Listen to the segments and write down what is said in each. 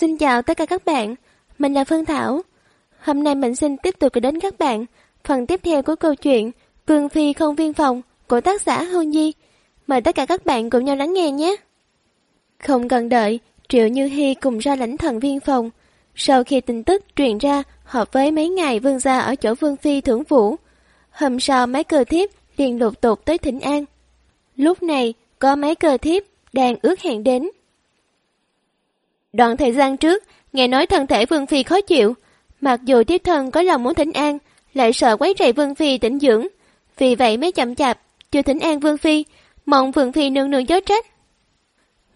Xin chào tất cả các bạn, mình là Phương Thảo. Hôm nay mình xin tiếp tục gửi đến các bạn phần tiếp theo của câu chuyện Vương Phi không viên phòng của tác giả Hương Di. Mời tất cả các bạn cùng nhau lắng nghe nhé. Không cần đợi, Triệu Như hi cùng ra lãnh thần viên phòng. Sau khi tin tức truyền ra, họp với mấy ngày vương gia ở chỗ Vương Phi thưởng vũ. Hôm sau mấy cờ thiếp liền lục tục tới thỉnh an. Lúc này, có mấy cờ thiếp đang ước hẹn đến. Đoạn thời gian trước, nghe nói thân thể Vương Phi khó chịu. Mặc dù tiếp thân có lòng muốn thỉnh an, lại sợ quấy rầy Vương Phi tĩnh dưỡng. Vì vậy mới chậm chạp, chưa thỉnh an Vương Phi, mong Vương Phi nương nương gió trách.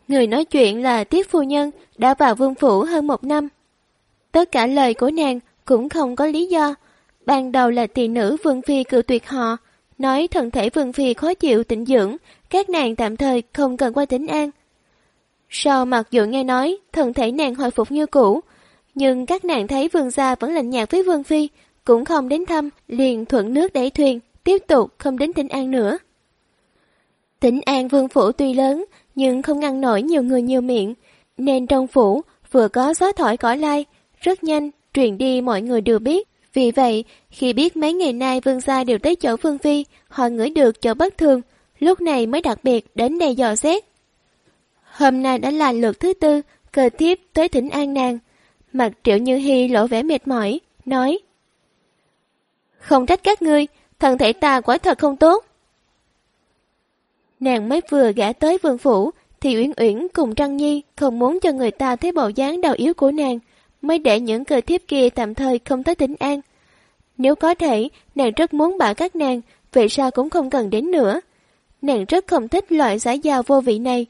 Người nói chuyện là Tiết Phu Nhân đã vào vương phủ hơn một năm. Tất cả lời của nàng cũng không có lý do. Ban đầu là tỳ nữ Vương Phi cự tuyệt họ, nói thân thể Vương Phi khó chịu tĩnh dưỡng, các nàng tạm thời không cần qua tỉnh an. Sau mặc dù nghe nói thân thể nàng hồi phục như cũ, nhưng các nàng thấy vương gia vẫn lạnh nhạt với vương phi, cũng không đến thăm, liền thuận nước đẩy thuyền, tiếp tục không đến tỉnh An nữa. Tỉnh An vương phủ tuy lớn, nhưng không ngăn nổi nhiều người nhiều miệng, nên trong phủ vừa có gió thổi cỏ lai, rất nhanh, truyền đi mọi người đều biết. Vì vậy, khi biết mấy ngày nay vương gia đều tới chỗ vương phi, họ ngửi được chỗ bất thường, lúc này mới đặc biệt đến đây dò xét. Hôm nay đã là lượt thứ tư, cờ tiếp tới thỉnh an nàng. Mặt triệu như hy lộ vẻ mệt mỏi, nói Không trách các ngươi, thân thể ta quả thật không tốt. Nàng mới vừa gã tới vương phủ, thì Uyển Uyển cùng Trăng Nhi không muốn cho người ta thấy bộ dáng đau yếu của nàng, mới để những cờ thiếp kia tạm thời không tới tỉnh an. Nếu có thể, nàng rất muốn bảo các nàng, vậy sao cũng không cần đến nữa. Nàng rất không thích loại giả giao vô vị này.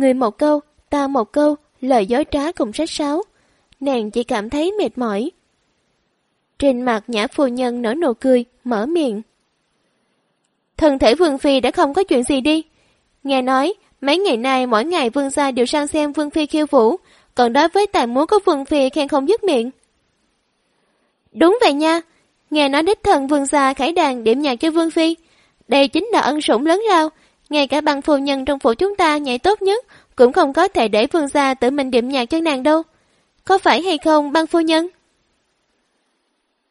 Người một câu, ta một câu, lời dối trá cùng sách sáo. Nàng chỉ cảm thấy mệt mỏi. Trên mặt nhã phu nhân nở nụ cười, mở miệng. Thân thể Vương Phi đã không có chuyện gì đi. Nghe nói, mấy ngày nay mỗi ngày Vương gia đều sang xem Vương Phi khiêu vũ, còn đối với tài múa của Vương Phi khen không dứt miệng. Đúng vậy nha, nghe nói đích thần Vương gia khải đàn điểm nhạc cho Vương Phi. Đây chính là ân sủng lớn lao, ngay cả bằng phu nhân trong phủ chúng ta nhảy tốt nhất cũng không có thể để Vương gia tự mình điểm nhạc cho nàng đâu. Có phải hay không băng phu nhân?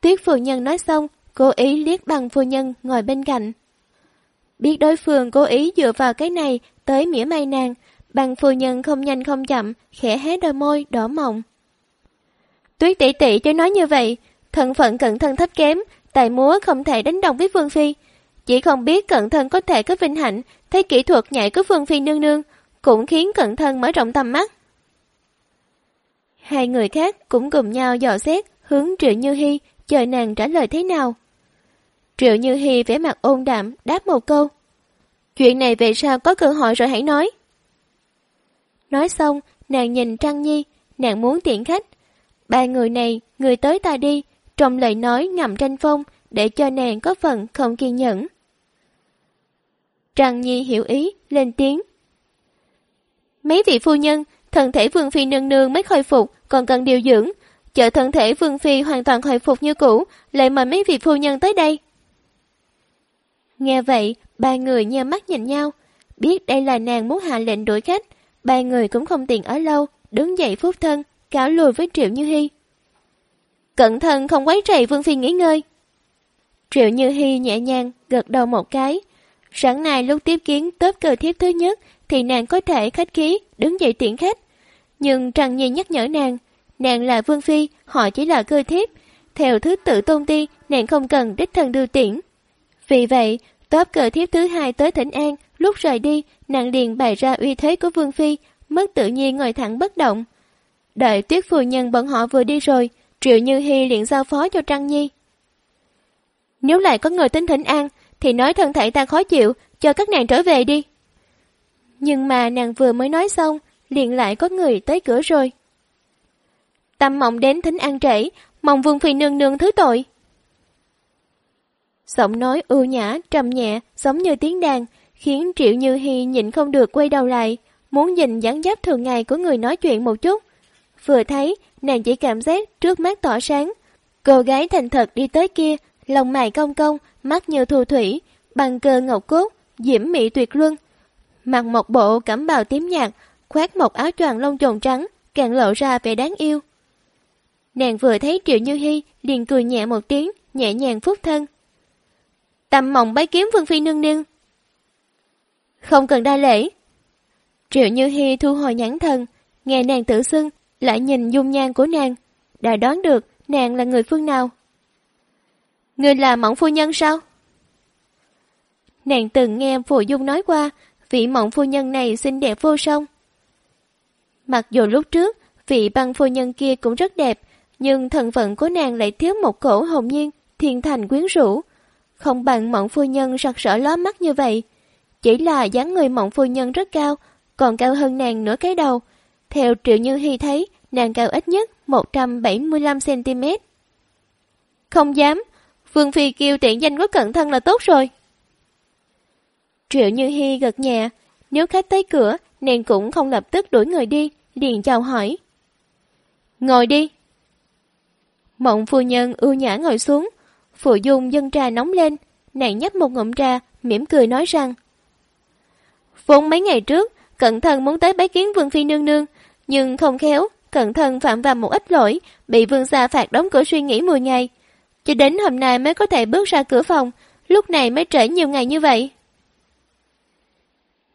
Tuyết phu nhân nói xong, cố ý liếc bằng phu nhân ngồi bên cạnh. Biết đối phương cố ý dựa vào cái này tới mỉa mai nàng, bằng phu nhân không nhanh không chậm, khẽ hé đôi môi, đỏ mộng. Tuyết tỷ tỷ cho nói như vậy, thân phận cận thân thấp kém, tài múa không thể đánh đồng với Vương Phi. Chỉ không biết cận thân có thể có vinh hạnh, thấy kỹ thuật nhảy của phương Phi nương nương, cũng khiến cận thân mở rộng tầm mắt. Hai người khác cũng cùng nhau dò xét, hướng Triệu Như Hy, chờ nàng trả lời thế nào. Triệu Như Hy vẻ mặt ôn đạm, đáp một câu. Chuyện này về sao có cơ hội rồi hãy nói. Nói xong, nàng nhìn Trăng Nhi, nàng muốn tiện khách. Ba người này, người tới ta đi, trong lời nói ngầm tranh phong, để cho nàng có phần không kiên nhẫn. Trang Nhi hiểu ý, lên tiếng. Mấy vị phu nhân, thân thể Vương Phi nương nương mới khôi phục, còn cần điều dưỡng. Chờ thân thể Vương Phi hoàn toàn hồi phục như cũ, lại mời mấy vị phu nhân tới đây. Nghe vậy, ba người nheo mắt nhìn nhau. Biết đây là nàng muốn hạ lệnh đuổi khách, ba người cũng không tiện ở lâu, đứng dậy phúc thân, cáo lùi với Triệu Như Hy. Cẩn thận không quấy rầy Vương Phi nghỉ ngơi. Triệu Như Hy nhẹ nhàng gật đầu một cái. Sẵn này lúc tiếp kiến tớp cờ thiếp thứ nhất thì nàng có thể khách khí đứng dậy tiện khách. Nhưng Trần Nhi nhắc nhở nàng, nàng là Vương Phi, họ chỉ là cơ thiếp. Theo thứ tự tôn ti, nàng không cần đích thân đưa tiễn. Vì vậy, tớp cờ thiếp thứ hai tới thỉnh an, lúc rời đi, nàng liền bày ra uy thế của Vương Phi, mất tự nhiên ngồi thẳng bất động. Đợi tuyết phu nhân bọn họ vừa đi rồi, Triệu Như Hy liền giao phó cho Trăng Nhi. Nếu lại có người tính thỉnh an, thì nói thân thể ta khó chịu, cho các nàng trở về đi. Nhưng mà nàng vừa mới nói xong, liền lại có người tới cửa rồi. Tâm mộng đến thính an trễ, mong Vương Phi nương nương thứ tội. Giọng nói ưu nhã, trầm nhẹ, giống như tiếng đàn, khiến Triệu Như Hi nhịn không được quay đầu lại, muốn nhìn dáng dấp thường ngày của người nói chuyện một chút. Vừa thấy, nàng chỉ cảm giác trước mắt tỏ sáng. Cô gái thành thật đi tới kia, lòng mày cong cong, mắt như thu thủy, bằng cơ ngọc cốt, diễm mỹ tuyệt luân. Mặc một bộ cẩm bào tím nhạt, khoác một áo choàng lông trồn trắng, càng lộ ra vẻ đáng yêu. Nàng vừa thấy Triệu Như Hi liền cười nhẹ một tiếng, nhẹ nhàng phúc thân. Tầm mộng bái kiếm Vương Phi nương nương. Không cần đa lễ. Triệu Như Hi thu hồi nhãn thần, nghe nàng tự xưng, lại nhìn dung nhan của nàng, đã đoán được nàng là người phương nào. Người là mộng phu nhân sao? Nàng từng nghe Phù Dung nói qua, vị mộng phu nhân này xinh đẹp vô song. Mặc dù lúc trước, vị băng phu nhân kia cũng rất đẹp, nhưng thần phận của nàng lại thiếu một cổ hồn nhiên, thiên thành quyến rũ. Không bằng mộng phu nhân sặc sỡ ló mắt như vậy. Chỉ là dáng người mộng phu nhân rất cao, còn cao hơn nàng nửa cái đầu. Theo Triệu Như Hy thấy, nàng cao ít nhất 175cm. Không dám, Vương Phi kêu tiện danh có cận thân là tốt rồi. Triệu Như Hi gật nhẹ, nếu khách tới cửa, nàng cũng không lập tức đuổi người đi, liền chào hỏi. Ngồi đi. Mộng phu nhân ưu nhã ngồi xuống, phụ dung dân trà nóng lên, nàng nhấp một ngụm trà, mỉm cười nói rằng Vốn mấy ngày trước, cẩn thận muốn tới bái kiến Vương Phi nương nương, nhưng không khéo, cẩn thận phạm vào một ít lỗi, bị vương gia phạt đóng cửa suy nghĩ 10 ngày. Cho đến hôm nay mới có thể bước ra cửa phòng, lúc này mới trễ nhiều ngày như vậy.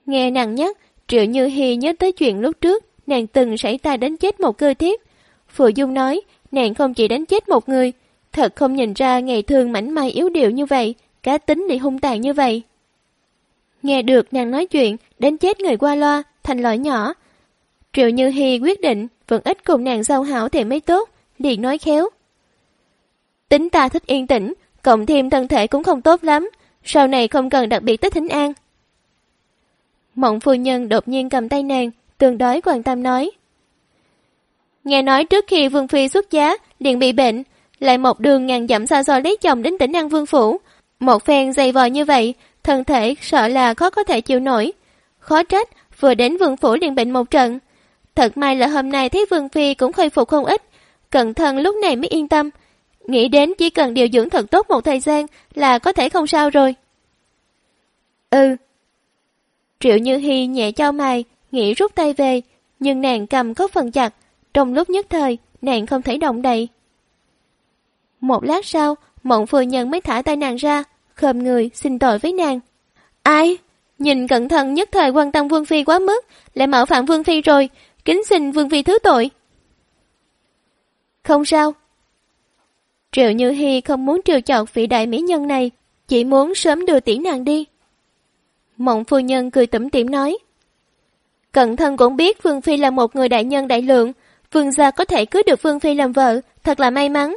Nghe nàng nhắc, Triệu Như Hi nhớ tới chuyện lúc trước, nàng từng xảy tay đánh chết một cơ thiếp. Phụ Dung nói, nàng không chỉ đánh chết một người, thật không nhìn ra ngày thường mảnh mai yếu điệu như vậy, cá tính lại hung tàn như vậy. Nghe được nàng nói chuyện, đánh chết người qua loa, thành lõi nhỏ. Triệu Như Hi quyết định, vẫn ít cùng nàng giao hảo thì mới tốt, liền nói khéo. Tính ta thích yên tĩnh, cộng thêm thân thể cũng không tốt lắm, sau này không cần đặc biệt tới thính an. Mộng phu nhân đột nhiên cầm tay nàng, tương đối quan tâm nói. Nghe nói trước khi Vương Phi xuất giá, liền bị bệnh, lại một đường ngàn dặm xa xôi lấy chồng đến tỉnh An Vương Phủ. Một phen dày vò như vậy, thân thể sợ là khó có thể chịu nổi. Khó trách, vừa đến Vương Phủ liền bệnh một trận. Thật may là hôm nay thấy Vương Phi cũng khôi phục không ít, cẩn thận lúc này mới yên tâm. Nghĩ đến chỉ cần điều dưỡng thật tốt một thời gian là có thể không sao rồi. Ừ, Triệu Như Hi nhẹ cho mày, nghĩ rút tay về, nhưng nàng cầm có phần chặt, trong lúc nhất thời, nàng không thể động đậy. Một lát sau, mộng phu nhân mới thả tay nàng ra, khom người xin tội với nàng. Ai? Nhìn cẩn thận nhất thời quan tâm Vương Phi quá mức, lại mạo phạm Vương Phi rồi, kính xin Vương Phi thứ tội. Không sao. Triệu Như Hi không muốn trêu chọc vị đại mỹ nhân này, chỉ muốn sớm đưa tiễn nàng đi. Mộng phu nhân cười tủm tỉm nói. Cận thân cũng biết Vương Phi là một người đại nhân đại lượng, Vương gia có thể cưới được Vương Phi làm vợ, thật là may mắn.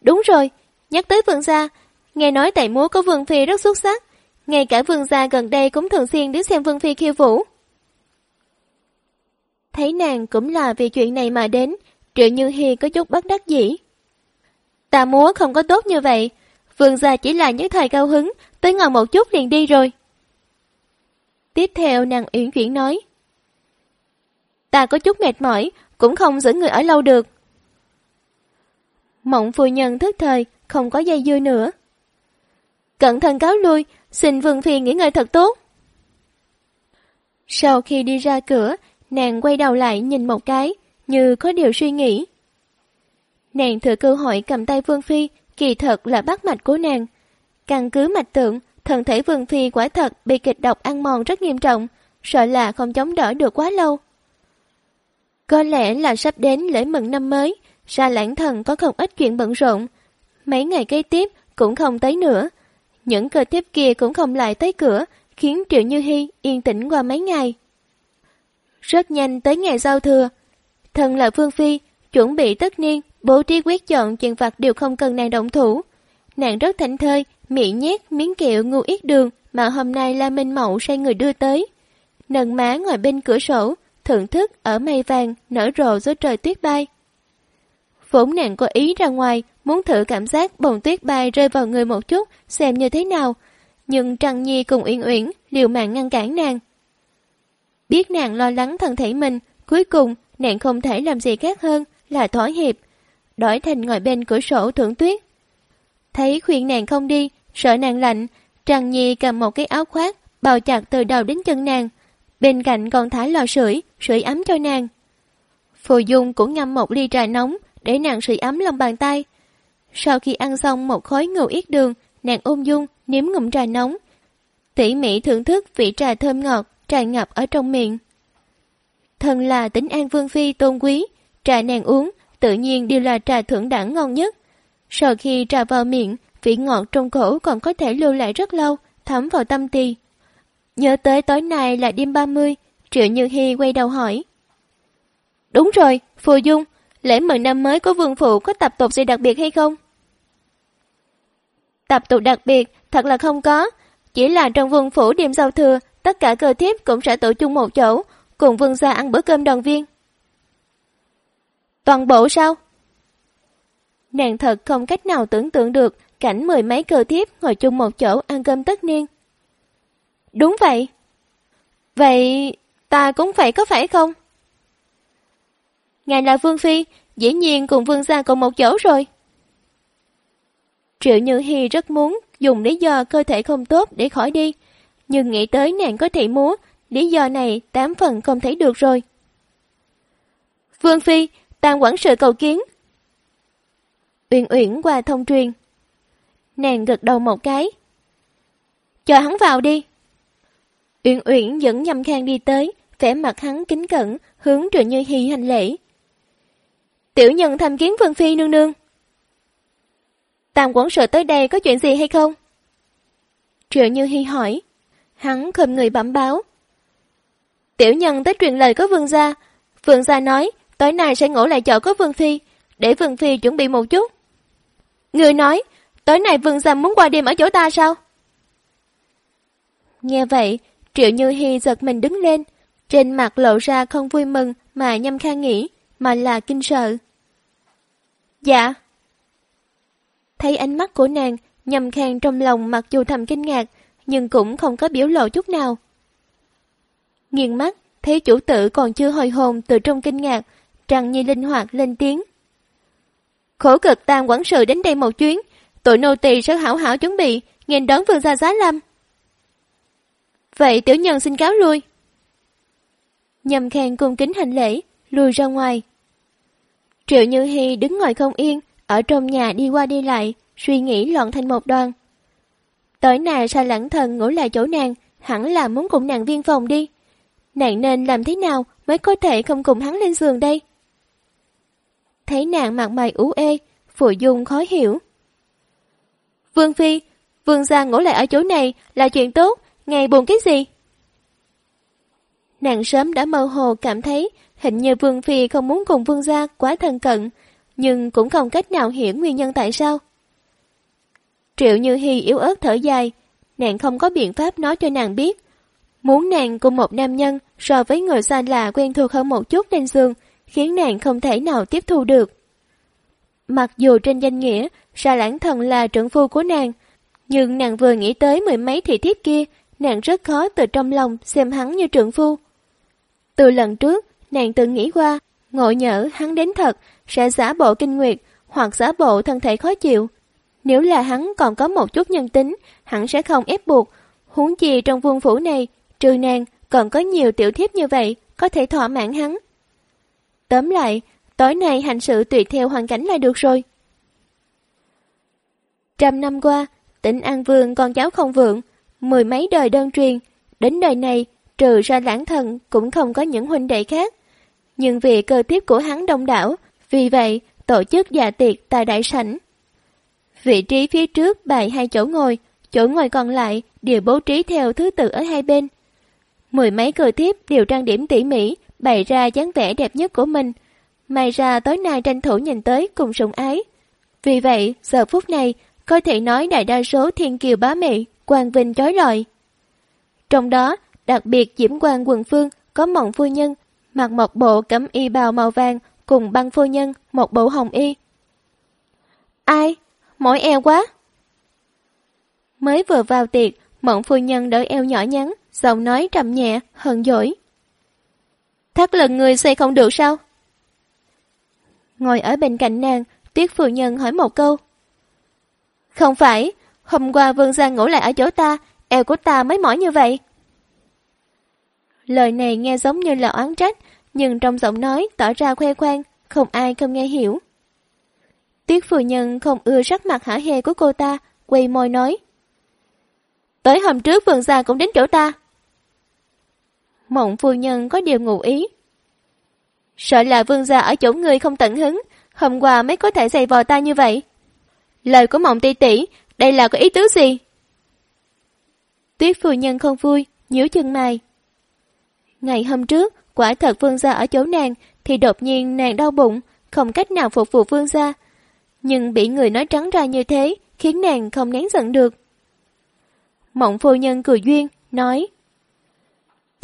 Đúng rồi, nhắc tới Vương gia, nghe nói tại múa có Vương Phi rất xuất sắc, ngay cả Vương gia gần đây cũng thường xuyên đến xem Vương Phi khiêu vũ. Thấy nàng cũng là vì chuyện này mà đến, Triệu Như Hi có chút bất đắc dĩ. Ta múa không có tốt như vậy, Vương gia chỉ là những thời cao hứng, tới ngồi một chút liền đi rồi. Tiếp theo nàng uyển chuyển nói. Ta có chút mệt mỏi, cũng không giữ người ở lâu được. Mộng phu nhân thức thời, không có dây dưa nữa. Cẩn thận cáo lui, xin Vương Phi nghỉ ngơi thật tốt. Sau khi đi ra cửa, nàng quay đầu lại nhìn một cái, như có điều suy nghĩ. Nàng thừa cơ hội cầm tay Vương Phi, kỳ thật là bắt mạch của nàng. Căn cứ mạch tượng, Thân thể Vương Phi quả thật bị kịch độc ăn mòn rất nghiêm trọng, sợ là không chống đỡ được quá lâu. Có lẽ là sắp đến lễ mừng năm mới, ra lãng thần có không ít chuyện bận rộn. Mấy ngày kế tiếp cũng không tới nữa. Những cơ tiếp kia cũng không lại tới cửa, khiến Triệu Như Hy yên tĩnh qua mấy ngày. Rất nhanh tới ngày giao thừa. Thần là Vương Phi, chuẩn bị tất niên, bố trí quyết chọn chuyện vặt đều không cần nàng động thủ. Nàng rất thảnh thơi, miệng nhét miếng kẹo ngu ít đường mà hôm nay La Minh Mậu sai người đưa tới. Nâng má ngồi bên cửa sổ, thưởng thức ở mây vàng nở rộ dưới trời tuyết bay. Vốn nàng có ý ra ngoài, muốn thử cảm giác bồng tuyết bay rơi vào người một chút, xem như thế nào. Nhưng Trăng Nhi cùng Uyển Uyển liều mạng ngăn cản nàng. Biết nàng lo lắng thân thể mình, cuối cùng nàng không thể làm gì khác hơn là thỏa hiệp. Đổi thành ngồi bên cửa sổ thưởng tuyết. Thấy khuyên nàng không đi, sợ nàng lạnh, trang Nhi cầm một cái áo khoác, bao chặt từ đầu đến chân nàng. Bên cạnh còn thả lò sưởi, sưởi ấm cho nàng. Phù Dung cũng ngâm một ly trà nóng để nàng sưởi ấm lòng bàn tay. Sau khi ăn xong một khối ngưu yết đường, nàng ôm dung, nếm ngụm trà nóng. Tỉ mỉ thưởng thức vị trà thơm ngọt, tràn ngập ở trong miệng. thần là tính an vương phi tôn quý, trà nàng uống tự nhiên đều là trà thưởng đẳng ngon nhất. Sau khi trà vào miệng, vị ngọt trong cổ còn có thể lưu lại rất lâu, thấm vào tâm tì. Nhớ tới tối nay là đêm 30, Triệu Như Hi quay đầu hỏi. Đúng rồi, Phù Dung, lễ mừng năm mới của vương phụ có tập tục gì đặc biệt hay không? Tập tục đặc biệt thật là không có, chỉ là trong vương phủ đêm giao thừa, tất cả cơ thiếp cũng sẽ tổ chung một chỗ, cùng vương gia ăn bữa cơm đoàn viên. Toàn bộ sao? Nàng thật không cách nào tưởng tượng được cảnh mười mấy cơ thiếp ngồi chung một chỗ ăn cơm tất niên. Đúng vậy. Vậy ta cũng phải có phải không? Ngài là Vương Phi, dĩ nhiên cùng Vương gia cùng một chỗ rồi. Triệu Như Hi rất muốn dùng lý do cơ thể không tốt để khỏi đi, nhưng nghĩ tới nàng có thể múa, lý do này tám phần không thấy được rồi. Vương Phi, tàn quản sự cầu kiến. Uyển Uyển qua thông truyền. Nàng gật đầu một cái. Cho hắn vào đi. Uyển Uyển dẫn nhầm khang đi tới, vẻ mặt hắn kính cẩn, hướng Triệu Như Hi hành lễ. Tiểu nhân tham kiến Vương Phi nương nương. Tam quản sự tới đây có chuyện gì hay không? Triệu Như Hi hỏi. Hắn khom người bẩm báo. Tiểu nhân tới truyền lời có vương gia. Vương gia nói, tối nay sẽ ngủ lại chỗ có vương phi, để vương phi chuẩn bị một chút. Người nói, tối nay vương gia muốn qua đêm ở chỗ ta sao? Nghe vậy, Triệu Như Hi giật mình đứng lên, trên mặt lộ ra không vui mừng mà nhâm khang nghĩ, mà là kinh sợ. Dạ. Thấy ánh mắt của nàng, nhâm khang trong lòng mặc dù thầm kinh ngạc, nhưng cũng không có biểu lộ chút nào. nghiền mắt, thấy chủ tử còn chưa hồi hồn từ trong kinh ngạc, trăng nhi linh hoạt lên tiếng. Khổ cực tam quản sự đến đây một chuyến, tụi nô tỳ sẽ hảo hảo chuẩn bị, nghênh đón vương gia giá lâm. Vậy tiểu nhân xin cáo lui. nhầm khen cung kính hành lễ, lùi ra ngoài. Triệu Như Hi đứng ngồi không yên, ở trong nhà đi qua đi lại, suy nghĩ loạn thành một đoàn. Tối nay sao lãng thần ngủ lại chỗ nàng, hẳn là muốn cùng nàng viên phòng đi. Nàng nên làm thế nào mới có thể không cùng hắn lên giường đây? Thấy nàng mặt mày ú ê, Phụ Dung khó hiểu. Vương Phi, Vương gia ngủ lại ở chỗ này là chuyện tốt, ngày buồn cái gì? Nàng sớm đã mơ hồ cảm thấy hình như Vương Phi không muốn cùng Vương gia quá thân cận, nhưng cũng không cách nào hiểu nguyên nhân tại sao. Triệu Như Hi yếu ớt thở dài, nàng không có biện pháp nói cho nàng biết. Muốn nàng cùng một nam nhân so với người xa lạ quen thuộc hơn một chút trên giường, khiến nàng không thể nào tiếp thu được. Mặc dù trên danh nghĩa, Sa Lãng Thần là trưởng phu của nàng, nhưng nàng vừa nghĩ tới mười mấy thị thiếp kia, nàng rất khó từ trong lòng xem hắn như trưởng phu. Từ lần trước, nàng từng nghĩ qua, ngộ nhỡ hắn đến thật, sẽ giả bộ kinh nguyệt, hoặc giả bộ thân thể khó chịu, nếu là hắn còn có một chút nhân tính, hắn sẽ không ép buộc. Huống chi trong vương phủ này, trừ nàng, còn có nhiều tiểu thiếp như vậy, có thể thỏa mãn hắn. Tóm lại, tối nay hành sự tùy theo hoàn cảnh là được rồi. Trăm năm qua, tỉnh An Vương con cháu không vượng, mười mấy đời đơn truyền, đến đời này, trừ ra lãng thần cũng không có những huynh đệ khác. Nhưng vì cơ tiếp của hắn đông đảo, vì vậy tổ chức dạ tiệc tại đại sảnh. Vị trí phía trước bày hai chỗ ngồi, chỗ ngồi còn lại đều bố trí theo thứ tự ở hai bên. Mười mấy cờ thiếp đều trang điểm tỉ mỉ, bày ra dáng vẻ đẹp nhất của mình. May ra tối nay tranh thủ nhìn tới cùng sủng ái. Vì vậy, giờ phút này, có thể nói đại đa số thiên kiều bá mị, quang vinh trói lọi. Trong đó, đặc biệt diễm quang quần phương có mộng phu nhân, mặc một bộ cẩm y bào màu vàng cùng băng phu nhân một bộ hồng y. Ai? mỏi eo quá. Mới vừa vào tiệc, mộng phu nhân đỡ eo nhỏ nhắn, giọng nói trầm nhẹ, hờn dỗi. Thắt lần người xây không được sao? Ngồi ở bên cạnh nàng, Tuyết phu nhân hỏi một câu. Không phải, hôm qua Vương Giang ngủ lại ở chỗ ta, eo của ta mới mỏi như vậy. Lời này nghe giống như là oán trách, nhưng trong giọng nói tỏ ra khoe khoang, không ai không nghe hiểu. Tuyết phu nhân không ưa sắc mặt hả hê của cô ta, quay môi nói. Tới hôm trước vườn gia cũng đến chỗ ta. Mộng phu nhân có điều ngụ ý. Sợ là vương gia ở chỗ người không tận hứng, hôm qua mới có thể giày vò ta như vậy. Lời của mộng tỷ tỷ, đây là có ý tứ gì? Tuyết phu nhân không vui, nhíu chân mày. Ngày hôm trước, quả thật vương gia ở chỗ nàng, thì đột nhiên nàng đau bụng, không cách nào phục vụ vương gia. Nhưng bị người nói trắng ra như thế, khiến nàng không nén giận được. Mộng phu nhân cười duyên, nói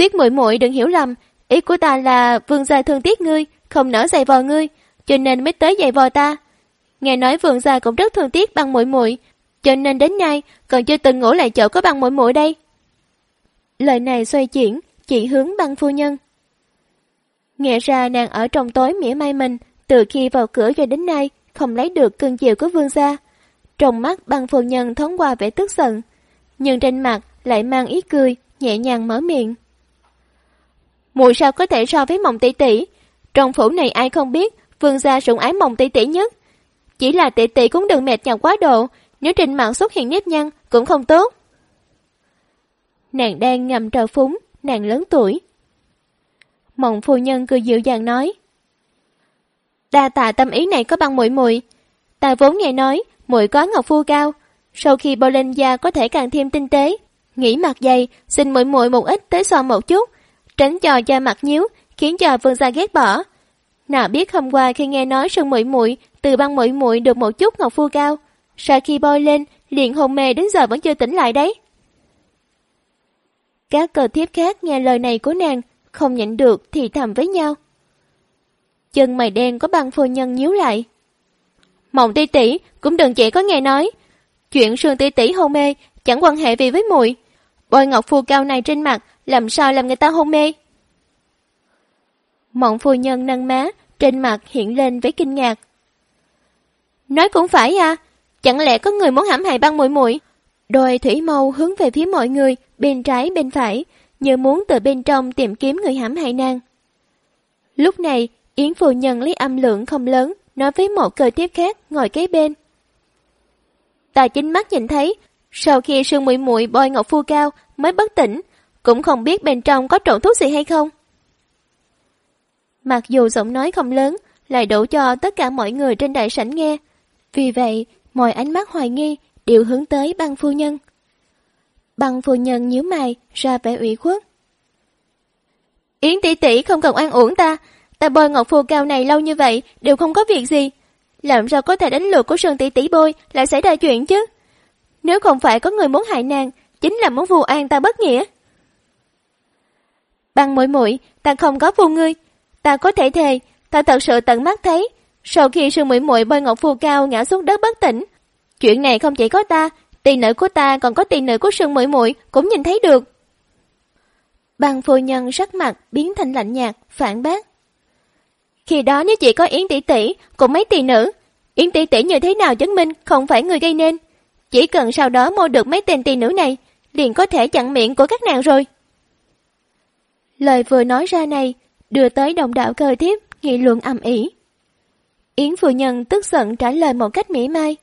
Tuyết muội muội đừng hiểu lầm, ý của ta là vương gia thương tiếc ngươi, không nỡ giày vò ngươi, cho nên mới tới giày vò ta. Nghe nói vương gia cũng rất thương tiếc băng muội muội, cho nên đến nay còn chưa từng ngủ lại chỗ có băng muội muội đây. Lời này xoay chuyển, chỉ hướng băng phu nhân. Nghe ra nàng ở trong tối mỉa mai mình, từ khi vào cửa cho đến nay, không lấy được cương chiều của vương gia. Trong mắt băng phu nhân thoáng qua vẻ tức giận, nhưng trên mặt lại mang ý cười, nhẹ nhàng mở miệng. Mùi sao có thể so với mộng tỷ tỷ? Trong phủ này ai không biết, vương gia sủng ái mộng tỷ tỷ nhất. Chỉ là tỷ tỷ cũng đừng mệt nhọc quá độ, nếu trên mạng xuất hiện nếp nhăn cũng không tốt. Nàng đang ngầm trào phúng, nàng lớn tuổi. Mộng phu nhân cười dịu dàng nói. Đa tạ tâm ý này có bằng muội muội Ta vốn nghe nói, muội có ngọc phu cao, sau khi bôi lên da có thể càng thêm tinh tế. Nghĩ mặt dày, xin muội muội một ít tới son một chút, tránh cho da mặt nhíu, khiến cho vương gia ghét bỏ. Nào biết hôm qua khi nghe nói sơn muội muội từ băng muội muội được một chút ngọc phu cao, sau khi bôi lên liền hôn mê đến giờ vẫn chưa tỉnh lại đấy. Các cờ thiếp khác nghe lời này của nàng, không nhận được thì thầm với nhau. Chân mày đen có băng phu nhân nhíu lại. Mộng tỷ tỷ cũng đừng chỉ có nghe nói. Chuyện sương tỷ tỷ hôn mê chẳng quan hệ gì với muội Bôi ngọc phu cao này trên mặt làm sao làm người ta hôn mê. Mộng phu nhân nâng má, trên mặt hiện lên với kinh ngạc. Nói cũng phải à, chẳng lẽ có người muốn hãm hại băng muội muội Đôi thủy mâu hướng về phía mọi người, bên trái bên phải, như muốn từ bên trong tìm kiếm người hãm hại nàng. Lúc này, Yến phu nhân lấy âm lượng không lớn, nói với một cơ tiếp khác ngồi kế bên. Ta chính mắt nhìn thấy, sau khi sương mũi mũi bôi ngọc phu cao mới bất tỉnh, cũng không biết bên trong có trộn thuốc gì hay không. Mặc dù giọng nói không lớn, lại đủ cho tất cả mọi người trên đại sảnh nghe. Vì vậy, mọi ánh mắt hoài nghi đều hướng tới băng phu nhân. Băng phu nhân nhíu mày, ra vẻ ủy khuất. Yến tỷ tỷ không cần oan uổng ta, ta bôi ngọc phù cao này lâu như vậy đều không có việc gì. Làm sao có thể đánh lượt của Sơn tỷ tỷ bôi lại xảy ra chuyện chứ? Nếu không phải có người muốn hại nàng, chính là muốn vu an ta bất nghĩa. Băng mũi mũi, ta không có vu ngươi, ta có thể thề, ta thật sự tận mắt thấy, sau khi sư mũi mũi bơi ngọc phù cao ngã xuống đất bất tỉnh, chuyện này không chỉ có ta, tỷ nữ của ta còn có tỷ nữ của sư mũi mũi cũng nhìn thấy được. Băng phu nhân sắc mặt biến thành lạnh nhạt, phản bác. Khi đó nếu chỉ có Yến tỷ tỷ cùng mấy tỷ nữ, Yến tỷ tỷ như thế nào chứng minh không phải người gây nên. Chỉ cần sau đó mua được mấy tên tỷ nữ này, liền có thể chặn miệng của các nàng rồi. Lời vừa nói ra này, đưa tới đồng đạo cơ thiếp, nghị luận ầm ĩ. Yến phu nhân tức giận trả lời một cách mỉa mai.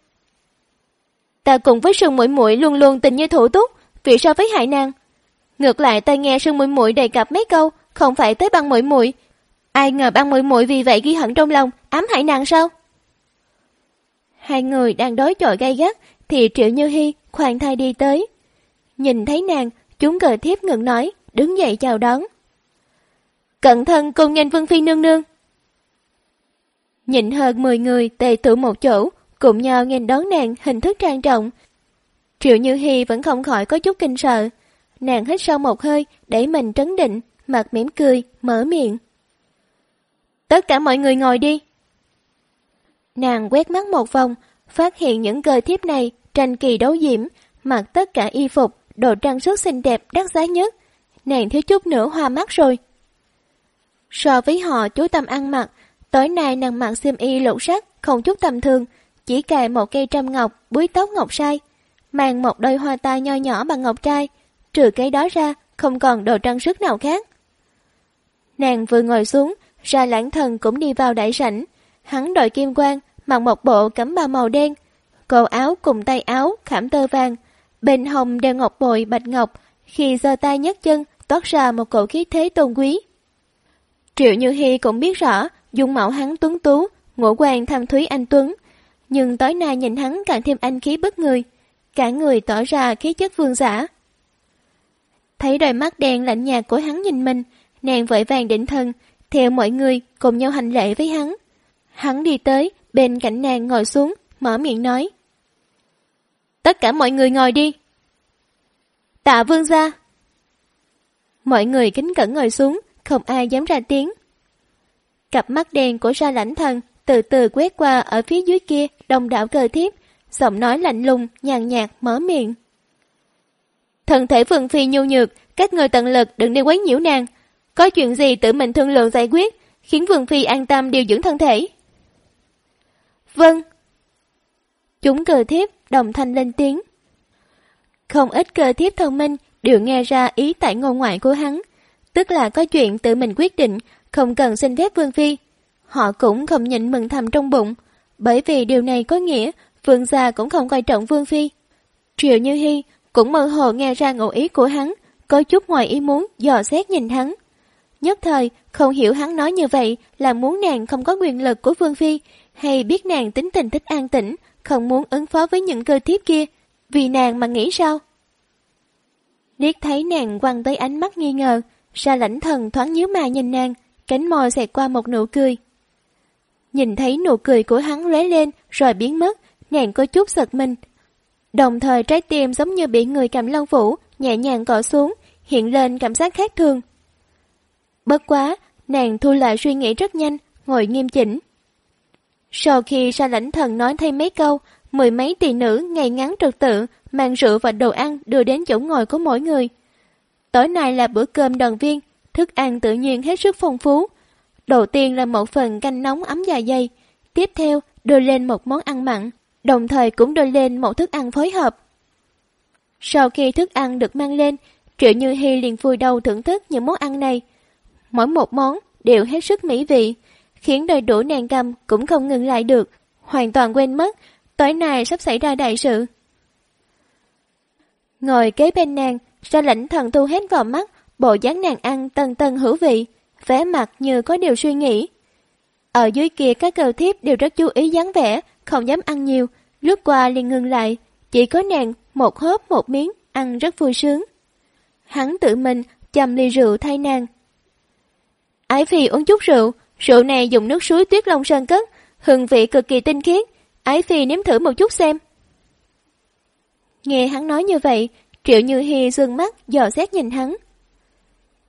Ta cùng với sương mũi mũi luôn luôn tình như thủ túc, vì sao với hại nàng? Ngược lại ta nghe sương mũi mũi đề cập mấy câu, không phải tới băng mũi mũi. Ai ngờ băng mũi mũi vì vậy ghi hận trong lòng, ám hại nàng sao? Hai người đang đối chọi gay gắt, thì Triệu Như Hi khoan thai đi tới. Nhìn thấy nàng, chúng cờ thiếp ngừng nói, đứng dậy chào đón. Cẩn thân cùng nhanh Vương Phi nương nương. Nhìn hơn 10 người tề tụ một chỗ, cùng nhau nhìn đón nàng hình thức trang trọng. Triệu Như Hi vẫn không khỏi có chút kinh sợ. Nàng hít sâu một hơi, để mình trấn định, mặt mỉm cười, mở miệng. Tất cả mọi người ngồi đi. Nàng quét mắt một vòng, phát hiện những cơ thiếp này tranh kỳ đấu diễm, mặc tất cả y phục, đồ trang sức xinh đẹp đắt giá nhất. Nàng thiếu chút nữa hoa mắt rồi. So với họ chú tâm ăn mặc, tối nay nàng mặc xiêm y lục sắc, không chút tầm thường, chỉ cài một cây trăm ngọc, búi tóc ngọc sai, mang một đôi hoa tai nho nhỏ bằng ngọc trai, trừ cái đó ra, không còn đồ trang sức nào khác. Nàng vừa ngồi xuống, ra lãng thần cũng đi vào đại sảnh. Hắn đội kim quang, mặc một bộ cấm ba màu đen, cổ áo cùng tay áo khảm tơ vàng, bên hồng đeo ngọc bội bạch ngọc, khi giơ tay nhấc chân toát ra một cổ khí thế tôn quý. Triệu Như Hi cũng biết rõ, dung mạo hắn tuấn tú, ngũ quan thâm thúy anh tuấn, nhưng tối nay nhìn hắn càng thêm anh khí bất người, cả người tỏ ra khí chất vương giả. Thấy đôi mắt đen lạnh nhạt của hắn nhìn mình, nàng vội vàng định thần theo mọi người cùng nhau hành lễ với hắn. Hắn đi tới, bên cạnh nàng ngồi xuống, mở miệng nói. Tất cả mọi người ngồi đi. Tạ vương gia. Mọi người kính cẩn ngồi xuống, không ai dám ra tiếng. Cặp mắt đen của ra lãnh thần từ từ quét qua ở phía dưới kia đồng đảo cờ thiếp, giọng nói lạnh lùng, nhàn nhạt mở miệng. Thần thể Vương Phi nhu nhược, các người tận lực đừng đi quấy nhiễu nàng. Có chuyện gì tự mình thương lượng giải quyết, khiến Vương Phi an tâm điều dưỡng thân thể. Vâng. Chúng cờ thiếp đồng thanh lên tiếng. Không ít cờ thiếp thông minh đều nghe ra ý tại ngôn ngoại của hắn, tức là có chuyện tự mình quyết định, không cần xin phép Vương Phi. Họ cũng không nhịn mừng thầm trong bụng, bởi vì điều này có nghĩa Vương gia cũng không coi trọng Vương Phi. Triệu Như hi cũng mơ hồ nghe ra ngụ ý của hắn, có chút ngoài ý muốn dò xét nhìn hắn. Nhất thời, không hiểu hắn nói như vậy là muốn nàng không có quyền lực của Vương Phi, hay biết nàng tính tình thích an tĩnh, không muốn ứng phó với những cơ thiếp kia, vì nàng mà nghĩ sao? Liết thấy nàng quăng tới ánh mắt nghi ngờ, ra lãnh thần thoáng nhíu mà nhìn nàng, cánh môi xẹt qua một nụ cười. Nhìn thấy nụ cười của hắn lóe lên rồi biến mất, nàng có chút giật mình. Đồng thời trái tim giống như bị người cầm lông vũ, nhẹ nhàng cọ xuống, hiện lên cảm giác khác thường. Bất quá, nàng thu lại suy nghĩ rất nhanh, ngồi nghiêm chỉnh. Sau khi ra lãnh thần nói thêm mấy câu, mười mấy tỷ nữ ngày ngắn trật tự, mang rượu và đồ ăn đưa đến chỗ ngồi của mỗi người. Tối nay là bữa cơm đoàn viên, thức ăn tự nhiên hết sức phong phú. Đầu tiên là một phần canh nóng ấm dạ dày, tiếp theo đưa lên một món ăn mặn, đồng thời cũng đưa lên một thức ăn phối hợp. Sau khi thức ăn được mang lên, Triệu Như Hy liền vui đầu thưởng thức những món ăn này. Mỗi một món đều hết sức mỹ vị, khiến đời đủ nàng cầm cũng không ngừng lại được, hoàn toàn quên mất, tối nay sắp xảy ra đại sự. Ngồi kế bên nàng, ra lãnh thần thu hết vào mắt, bộ dáng nàng ăn tần tần hữu vị, vẻ mặt như có điều suy nghĩ. Ở dưới kia các cờ thiếp đều rất chú ý dáng vẻ, không dám ăn nhiều, lướt qua liền ngừng lại, chỉ có nàng một hớp một miếng, ăn rất vui sướng. Hắn tự mình chầm ly rượu thay nàng. Ái phi uống chút rượu, rượu này dùng nước suối tuyết long sơn cất, hương vị cực kỳ tinh khiết, ái phi nếm thử một chút xem. Nghe hắn nói như vậy, Triệu Như Hi dương mắt dò xét nhìn hắn.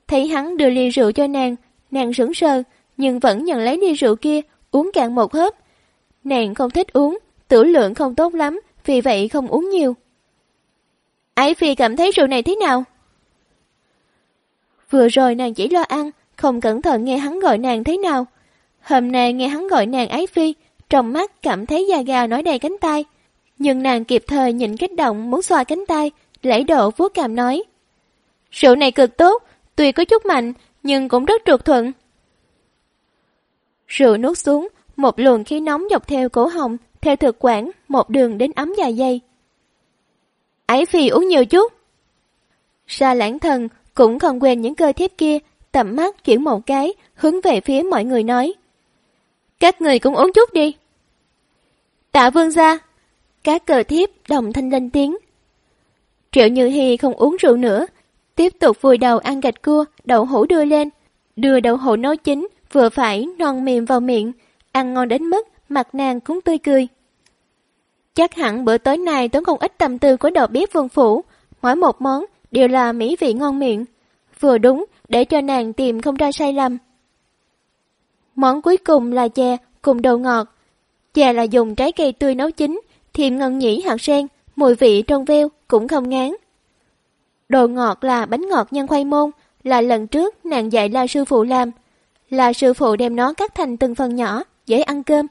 Thấy hắn đưa ly rượu cho nàng, nàng sững sờ, nhưng vẫn nhận lấy ly rượu kia, uống cạn một hớp. Nàng không thích uống, tử lượng không tốt lắm, vì vậy không uống nhiều. Ái Phi cảm thấy rượu này thế nào? Vừa rồi nàng chỉ lo ăn, không cẩn thận nghe hắn gọi nàng thế nào. Hôm nay nghe hắn gọi nàng Ái Phi, trong mắt cảm thấy da gà nói đầy cánh tay. Nhưng nàng kịp thời nhịn kích động muốn xoa cánh tay, lễ độ vuốt cảm nói. Rượu này cực tốt, tuy có chút mạnh, nhưng cũng rất trượt thuận. Rượu nuốt xuống, một luồng khí nóng dọc theo cổ họng, theo thực quản, một đường đến ấm dạ dài dây. Ái phi uống nhiều chút. Sa lãng thần cũng không quên những cơ thiếp kia, tầm mắt chuyển một cái, hướng về phía mọi người nói. Các người cũng uống chút đi. Tạ vương ra. Các cờ thiếp đồng thanh lên tiếng. Triệu Như Hi không uống rượu nữa, tiếp tục vùi đầu ăn gạch cua, đậu hũ đưa lên, đưa đậu hũ nấu chín, vừa phải non mềm vào miệng, ăn ngon đến mức mặt nàng cũng tươi cười. Chắc hẳn bữa tối nay tốn không ít tâm tư của đầu bếp vương phủ, mỗi một món đều là mỹ vị ngon miệng, vừa đúng để cho nàng tìm không ra sai lầm. Món cuối cùng là chè cùng đồ ngọt. Chè là dùng trái cây tươi nấu chín, thêm ngân nhĩ hạt sen, mùi vị trong veo cũng không ngán. Đồ ngọt là bánh ngọt nhân khoai môn, là lần trước nàng dạy La sư phụ làm. Là sư phụ đem nó cắt thành từng phần nhỏ, dễ ăn cơm.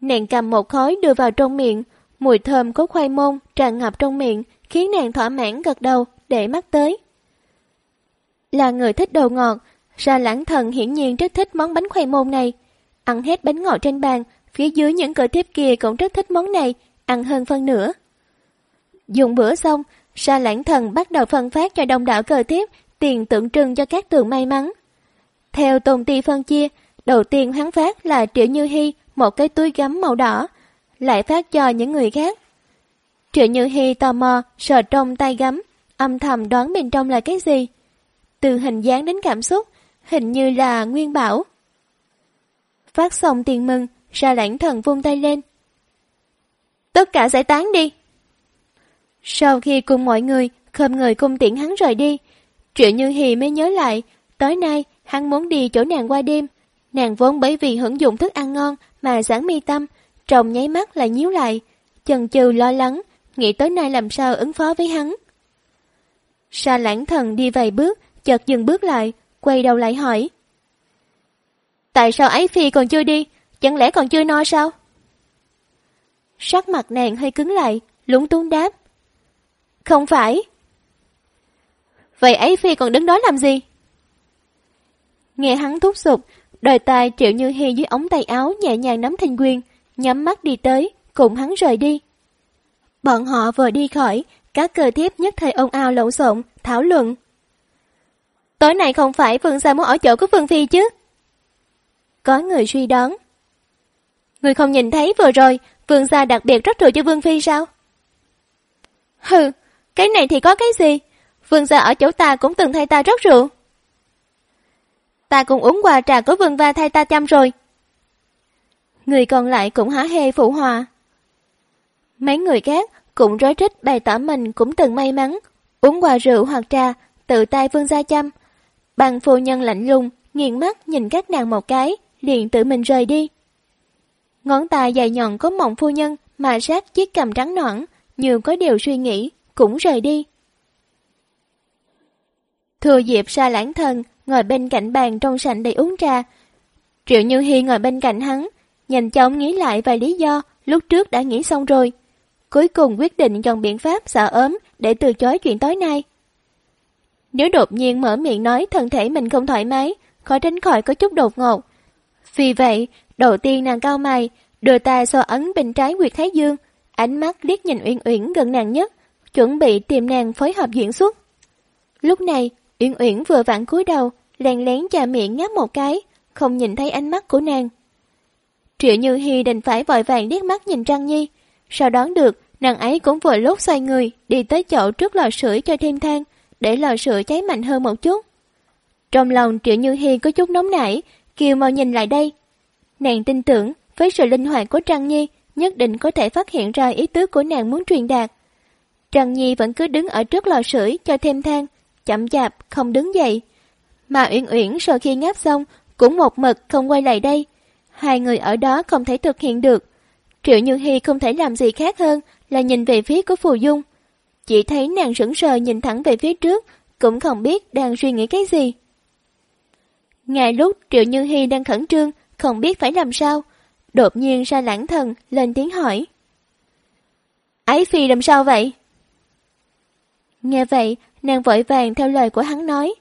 Nàng cầm một khói đưa vào trong miệng, mùi thơm của khoai môn tràn ngập trong miệng, khiến nàng thỏa mãn gật đầu để mắt tới. Là người thích đồ ngọt, ra lãng thần hiển nhiên rất thích món bánh khoai môn này. Ăn hết bánh ngọt trên bàn, phía dưới những cửa tiếp kia cũng rất thích món này, ăn hơn phân nửa. Dùng bữa xong, Sa lãng thần bắt đầu phân phát cho đông đảo cờ tiếp tiền tượng trưng cho các tường may mắn. Theo tôn ti phân chia, đầu tiên hắn phát là Triệu Như Hy một cái túi gấm màu đỏ, lại phát cho những người khác. Triệu Như Hy tò mò sờ trong tay gấm, âm thầm đoán bên trong là cái gì. Từ hình dáng đến cảm xúc, hình như là nguyên bảo. Phát xong tiền mừng, Sa lãng thần vung tay lên. Tất cả giải tán đi. Sau khi cùng mọi người, khom người cung tiễn hắn rời đi, Triệu Như Hì mới nhớ lại, tối nay hắn muốn đi chỗ nàng qua đêm. Nàng vốn bởi vì hưởng dụng thức ăn ngon mà sáng mi tâm, trồng nháy mắt lại nhíu lại, chần chừ lo lắng, nghĩ tối nay làm sao ứng phó với hắn. Sa lãng thần đi vài bước, chợt dừng bước lại, quay đầu lại hỏi. Tại sao ấy phi còn chưa đi, chẳng lẽ còn chưa no sao? Sắc mặt nàng hơi cứng lại, lúng túng đáp. Không phải. Vậy ấy phi còn đứng đó làm gì? Nghe hắn thúc sụp đời tài triệu như hi dưới ống tay áo nhẹ nhàng nắm thanh quyền, nhắm mắt đi tới, cùng hắn rời đi. Bọn họ vừa đi khỏi, các cờ thiếp nhất thời ồn ào lộn xộn, thảo luận. Tối nay không phải vương Sa muốn ở chỗ của vương Phi chứ? Có người suy đoán. Người không nhìn thấy vừa rồi, vương Sa đặc biệt rất rượu cho Vương Phi sao? Hừ, cái này thì có cái gì? Vương gia ở chỗ ta cũng từng thay ta rót rượu. Ta cũng uống quà trà của vương gia thay ta chăm rồi. Người còn lại cũng há hê phụ hòa. Mấy người khác cũng rối rít bày tỏ mình cũng từng may mắn, uống quà rượu hoặc trà, tự tay vương gia chăm. Bằng phu nhân lạnh lùng, nghiền mắt nhìn các nàng một cái, liền tự mình rời đi. Ngón tay dài nhọn có mộng phu nhân mà sát chiếc cầm trắng nõn, như có điều suy nghĩ, cũng rời đi. Thừa dịp sa lãng thần, ngồi bên cạnh bàn trong sảnh để uống trà. Triệu Như Hi ngồi bên cạnh hắn, nhanh chóng nghĩ lại vài lý do lúc trước đã nghĩ xong rồi. Cuối cùng quyết định chọn biện pháp sợ ốm để từ chối chuyện tối nay. Nếu đột nhiên mở miệng nói thân thể mình không thoải mái, khó tránh khỏi có chút đột ngột. Vì vậy, đầu tiên nàng cao mày, đưa tay so ấn bên trái quyệt thái dương, ánh mắt liếc nhìn Uyển Uyển gần nàng nhất, chuẩn bị tìm nàng phối hợp diễn xuất. Lúc này, Uyển Uyển vừa vặn cúi đầu, lén lén chà miệng ngáp một cái, không nhìn thấy ánh mắt của nàng. Triệu Như Hi đành phải vội vàng liếc mắt nhìn Trăng Nhi, sau đoán được nàng ấy cũng vừa lúc xoay người đi tới chỗ trước lò sưởi cho thêm than, để lò sưởi cháy mạnh hơn một chút. Trong lòng Triệu Như Hi có chút nóng nảy, kêu mau nhìn lại đây. Nàng tin tưởng với sự linh hoạt của Trăng Nhi nhất định có thể phát hiện ra ý tứ của nàng muốn truyền đạt. Trần Nhi vẫn cứ đứng ở trước lò sưởi cho thêm than, chậm chạp không đứng dậy. Mà Uyển Uyển sau khi ngáp xong cũng một mực không quay lại đây. Hai người ở đó không thể thực hiện được. Triệu Như Hi không thể làm gì khác hơn là nhìn về phía của Phù Dung. Chỉ thấy nàng sững sờ nhìn thẳng về phía trước, cũng không biết đang suy nghĩ cái gì. Ngay lúc Triệu Như Hi đang khẩn trương, không biết phải làm sao, đột nhiên ra lãng thần lên tiếng hỏi. Ái Phi làm sao vậy? Nghe vậy, nàng vội vàng theo lời của hắn nói.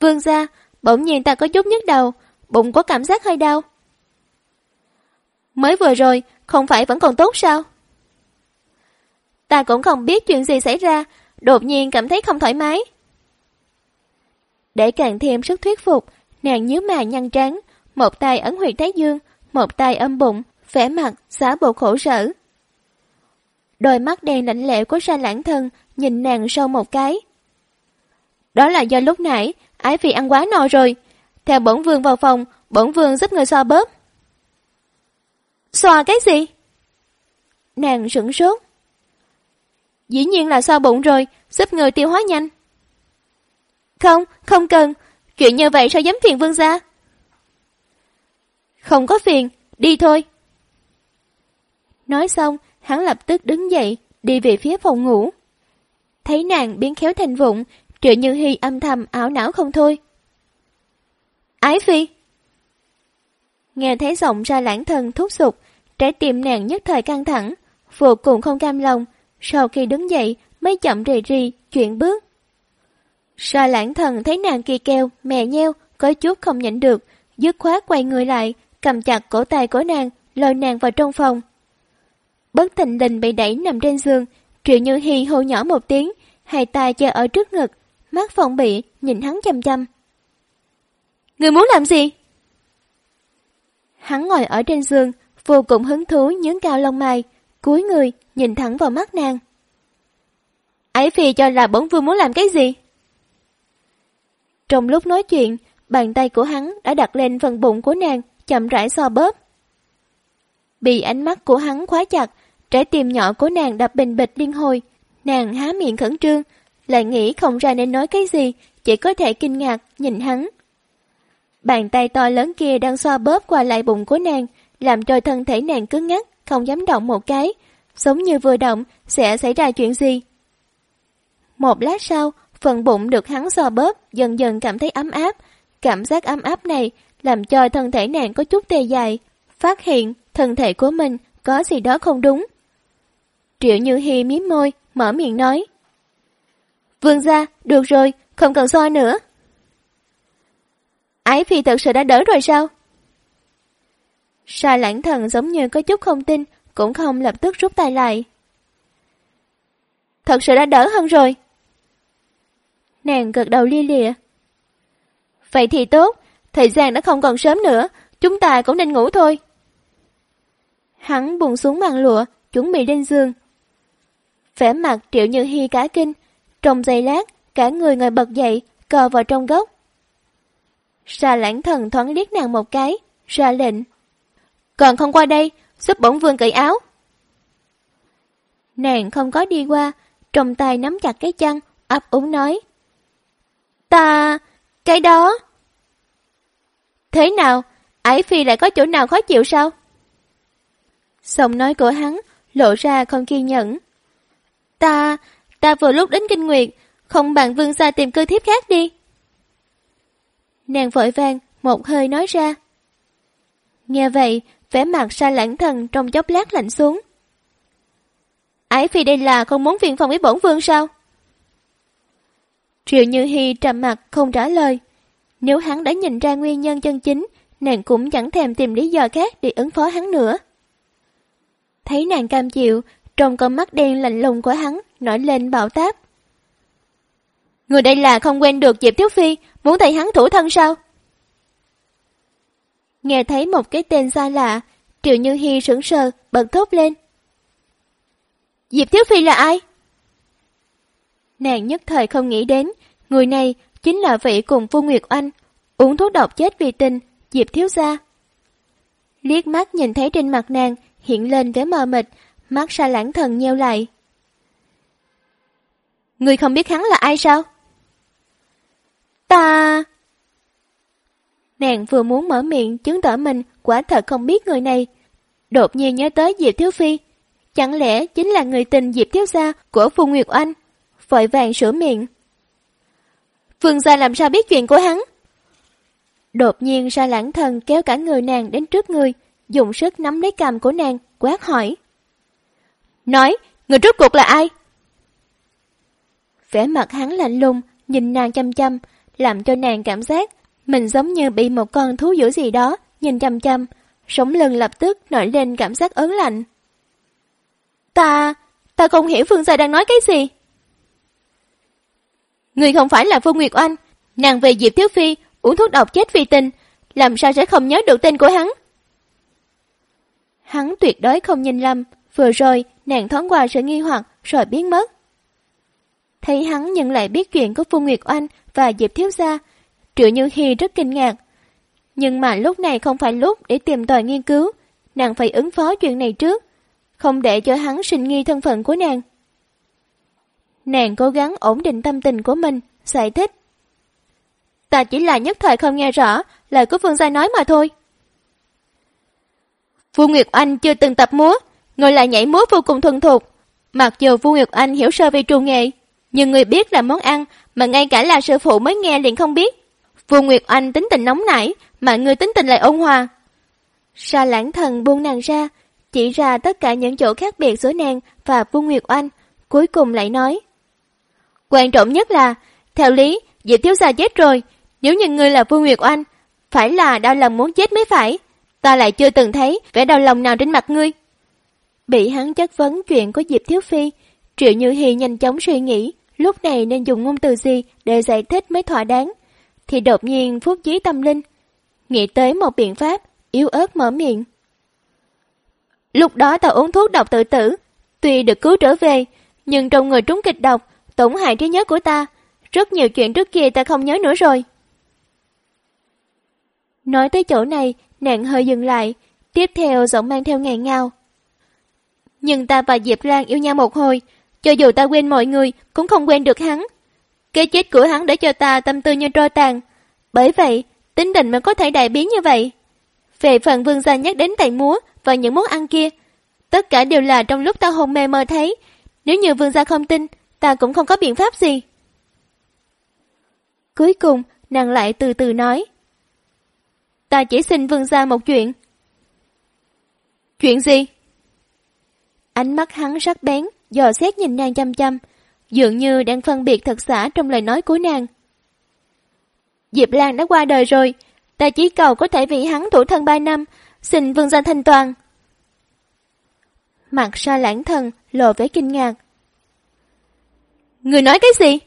Vương gia, bỗng nhiên ta có chút nhức đầu, bụng có cảm giác hơi đau. Mới vừa rồi, không phải vẫn còn tốt sao? Ta cũng không biết chuyện gì xảy ra, đột nhiên cảm thấy không thoải mái. Để càng thêm sức thuyết phục, nàng nhớ mà nhăn trắng, một tay ấn huyệt thái dương, một tay âm bụng, vẻ mặt, xá bộ khổ sở. Đôi mắt đen lạnh lẽo của sa lãng thân nhìn nàng sâu một cái. Đó là do lúc nãy, ái phi ăn quá no rồi. Theo bổn vương vào phòng, bổn vương giúp người xoa bóp. Xoa cái gì? Nàng sửng sốt. Dĩ nhiên là xoa bụng rồi, giúp người tiêu hóa nhanh. Không, không cần, chuyện như vậy sao dám phiền vương gia? Không có phiền, đi thôi. Nói xong, hắn lập tức đứng dậy, đi về phía phòng ngủ. Thấy nàng biến khéo thành vụng, Triệu Như Hy âm thầm ảo não không thôi. Ái Phi! Nghe thấy giọng ra lãng thần thúc giục, trái tim nàng nhất thời căng thẳng, vô cùng không cam lòng, sau khi đứng dậy mới chậm rì rì, chuyển bước. Sa lãng thần thấy nàng kỳ keo, mè nheo, có chút không nhịn được, dứt khoát quay người lại, cầm chặt cổ tay của nàng, lôi nàng vào trong phòng. Bất thình lình bị đẩy nằm trên giường, Triệu Như Hi hô nhỏ một tiếng, hai tay che ở trước ngực, mắt phòng bị, nhìn hắn chăm chăm. Người muốn làm gì? Hắn ngồi ở trên giường, vô cùng hứng thú nhướng cao lông mày, cúi người, nhìn thẳng vào mắt nàng. Ái Phi cho là bổn vương muốn làm cái gì? Trong lúc nói chuyện, bàn tay của hắn đã đặt lên phần bụng của nàng, chậm rãi so bóp. Bị ánh mắt của hắn khóa chặt, trái tim nhỏ của nàng đập bình bịch liên hồi. Nàng há miệng khẩn trương, lại nghĩ không ra nên nói cái gì, chỉ có thể kinh ngạc nhìn hắn. Bàn tay to lớn kia đang xoa bóp qua lại bụng của nàng, làm cho thân thể nàng cứng ngắc, không dám động một cái, giống như vừa động sẽ xảy ra chuyện gì. Một lát sau, phần bụng được hắn xoa bóp dần dần cảm thấy ấm áp, cảm giác ấm áp này làm cho thân thể nàng có chút tê dại, phát hiện thân thể của mình có gì đó không đúng. Triệu Như Hi miếm môi, mở miệng nói. Vương gia, được rồi, không cần soi nữa. Ái Phi thật sự đã đỡ rồi sao? Sa lãng thần giống như có chút không tin, cũng không lập tức rút tay lại. Thật sự đã đỡ hơn rồi. Nàng gật đầu lia lịa. Vậy thì tốt, thời gian đã không còn sớm nữa, chúng ta cũng nên ngủ thôi. Hắn buồn xuống màn lụa, chuẩn bị lên giường. Vẻ mặt triệu như hy cả kinh, trong giây lát, cả người ngồi bật dậy, cờ vào trong góc. Sa lãng thần thoáng liếc nàng một cái, ra lệnh. Còn không qua đây, giúp bổn vương cởi áo. Nàng không có đi qua, trong tay nắm chặt cái chăn, ấp úng nói. Ta... cái đó... Thế nào? Ái Phi lại có chỗ nào khó chịu sao? Giọng nói của hắn lộ ra không kiên nhẫn. Ta, ta vừa lúc đến kinh nguyệt, không bạn vương xa tìm cơ thiếp khác đi. Nàng vội vàng, một hơi nói ra. Nghe vậy, vẻ mặt sa lãng thần trong chốc lát lạnh xuống. Ái phi đây là không muốn viện phòng với bổn vương sao? Triệu Như Hi trầm mặt không trả lời. Nếu hắn đã nhìn ra nguyên nhân chân chính, nàng cũng chẳng thèm tìm lý do khác để ứng phó hắn nữa. Thấy nàng cam chịu, trong con mắt đen lạnh lùng của hắn nổi lên bạo táp. Người đây là không quen được Diệp Thiếu Phi, muốn thầy hắn thủ thân sao? Nghe thấy một cái tên xa lạ, Triệu Như Hi sững sờ, bật thốt lên. Diệp Thiếu Phi là ai? Nàng nhất thời không nghĩ đến, người này chính là vị cùng Phu Nguyệt Anh, uống thuốc độc chết vì tình, Diệp Thiếu Gia. Liếc mắt nhìn thấy trên mặt nàng hiện lên vẻ mờ mịt, mắt xa lãng thần nheo lại. Người không biết hắn là ai sao? Ta... Nàng vừa muốn mở miệng chứng tỏ mình quả thật không biết người này. Đột nhiên nhớ tới Diệp Thiếu Phi. Chẳng lẽ chính là người tình Diệp Thiếu Gia của Phu Nguyệt Anh? Vội vàng sửa miệng. Phương gia làm sao biết chuyện của hắn? Đột nhiên ra lãng thần kéo cả người nàng đến trước người, dùng sức nắm lấy cằm của nàng, quát hỏi. Nói, người rốt cuộc là ai? Vẻ mặt hắn lạnh lùng, nhìn nàng chăm chăm, làm cho nàng cảm giác mình giống như bị một con thú dữ gì đó nhìn chăm chăm, sống lưng lập tức nổi lên cảm giác ớn lạnh. Ta, ta không hiểu Phương Gia đang nói cái gì. Người không phải là Phương Nguyệt Oanh, nàng về Diệp Thiếu Phi, uống thuốc độc chết vì tình, làm sao sẽ không nhớ được tên của hắn. Hắn tuyệt đối không nhìn lầm, vừa rồi nàng thoáng qua sự nghi hoặc rồi biến mất. Thấy hắn nhận lại biết chuyện của Phương Nguyệt Oanh và Diệp Thiếu Gia, Triệu Như Hi rất kinh ngạc. Nhưng mà lúc này không phải lúc để tìm tòi nghiên cứu, nàng phải ứng phó chuyện này trước, không để cho hắn sinh nghi thân phận của nàng. Nàng cố gắng ổn định tâm tình của mình, giải thích. Ta chỉ là nhất thời không nghe rõ lời của Phương Gia nói mà thôi. Phương Nguyệt Anh chưa từng tập múa, người lại nhảy múa vô cùng thuần thục. Mặc dù Vu Nguyệt Anh hiểu sơ về trù nghệ, nhưng người biết là món ăn mà ngay cả là sư phụ mới nghe liền không biết. Vu Nguyệt Anh tính tình nóng nảy, mà người tính tình lại ôn hòa. Sa lãng thần buông nàng ra, chỉ ra tất cả những chỗ khác biệt giữa nàng và Vu Nguyệt Anh, cuối cùng lại nói. Quan trọng nhất là, Theo lý, Diệp thiếu gia chết rồi, nếu như ngươi là Vu Nguyệt Anh, phải là đau lòng muốn chết mới phải. Ta lại chưa từng thấy vẻ đau lòng nào trên mặt ngươi. Bị hắn chất vấn chuyện của Diệp Thiếu Phi, Triệu Như Hi nhanh chóng suy nghĩ lúc này nên dùng ngôn từ gì để giải thích mới thỏa đáng. Thì đột nhiên phút chí tâm linh, nghĩ tới một biện pháp, yếu ớt mở miệng. Lúc đó ta uống thuốc độc tự tử, tuy được cứu trở về, nhưng trong người trúng kịch độc, tổn hại trí nhớ của ta. Rất nhiều chuyện trước kia ta không nhớ nữa rồi. Nói tới chỗ này, nàng hơi dừng lại, tiếp theo giọng mang theo ngàn ngào. Nhưng ta và Diệp Lan yêu nhau một hồi, cho dù ta quên mọi người, cũng không quên được hắn. Cái chết của hắn để cho ta tâm tư như trôi tàn. Bởi vậy, tính định mới có thể đại biến như vậy. Về phần vương gia nhắc đến tài múa và những món ăn kia, tất cả đều là trong lúc ta hôn mê mơ thấy. Nếu như vương gia không tin, ta cũng không có biện pháp gì. Cuối cùng, nàng lại từ từ nói. Ta chỉ xin vương gia một chuyện. Chuyện gì? Ánh mắt hắn sắc bén, dò xét nhìn nàng chăm chăm, dường như đang phân biệt thật giả trong lời nói của nàng. Diệp Lan đã qua đời rồi, ta chỉ cầu có thể vì hắn thủ thân ba năm, xin vương gia thanh toàn. Mặt sa lãng thần lộ vẻ kinh ngạc. Người nói cái gì?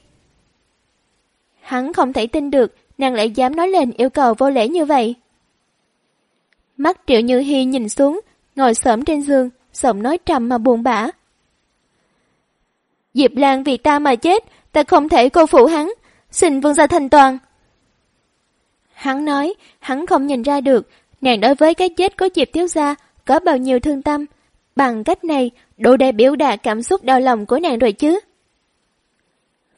Hắn không thể tin được nàng lại dám nói lên yêu cầu vô lễ như vậy. Mắt Triệu Như Hi nhìn xuống, ngồi xổm trên giường, giọng nói trầm mà buồn bã. Diệp Lan vì ta mà chết, ta không thể cô phụ hắn, xin vương gia thành toàn. Hắn nói, hắn không nhìn ra được, nàng đối với cái chết của Diệp Thiếu Gia có bao nhiêu thương tâm. Bằng cách này, đủ để biểu đạt cảm xúc đau lòng của nàng rồi chứ.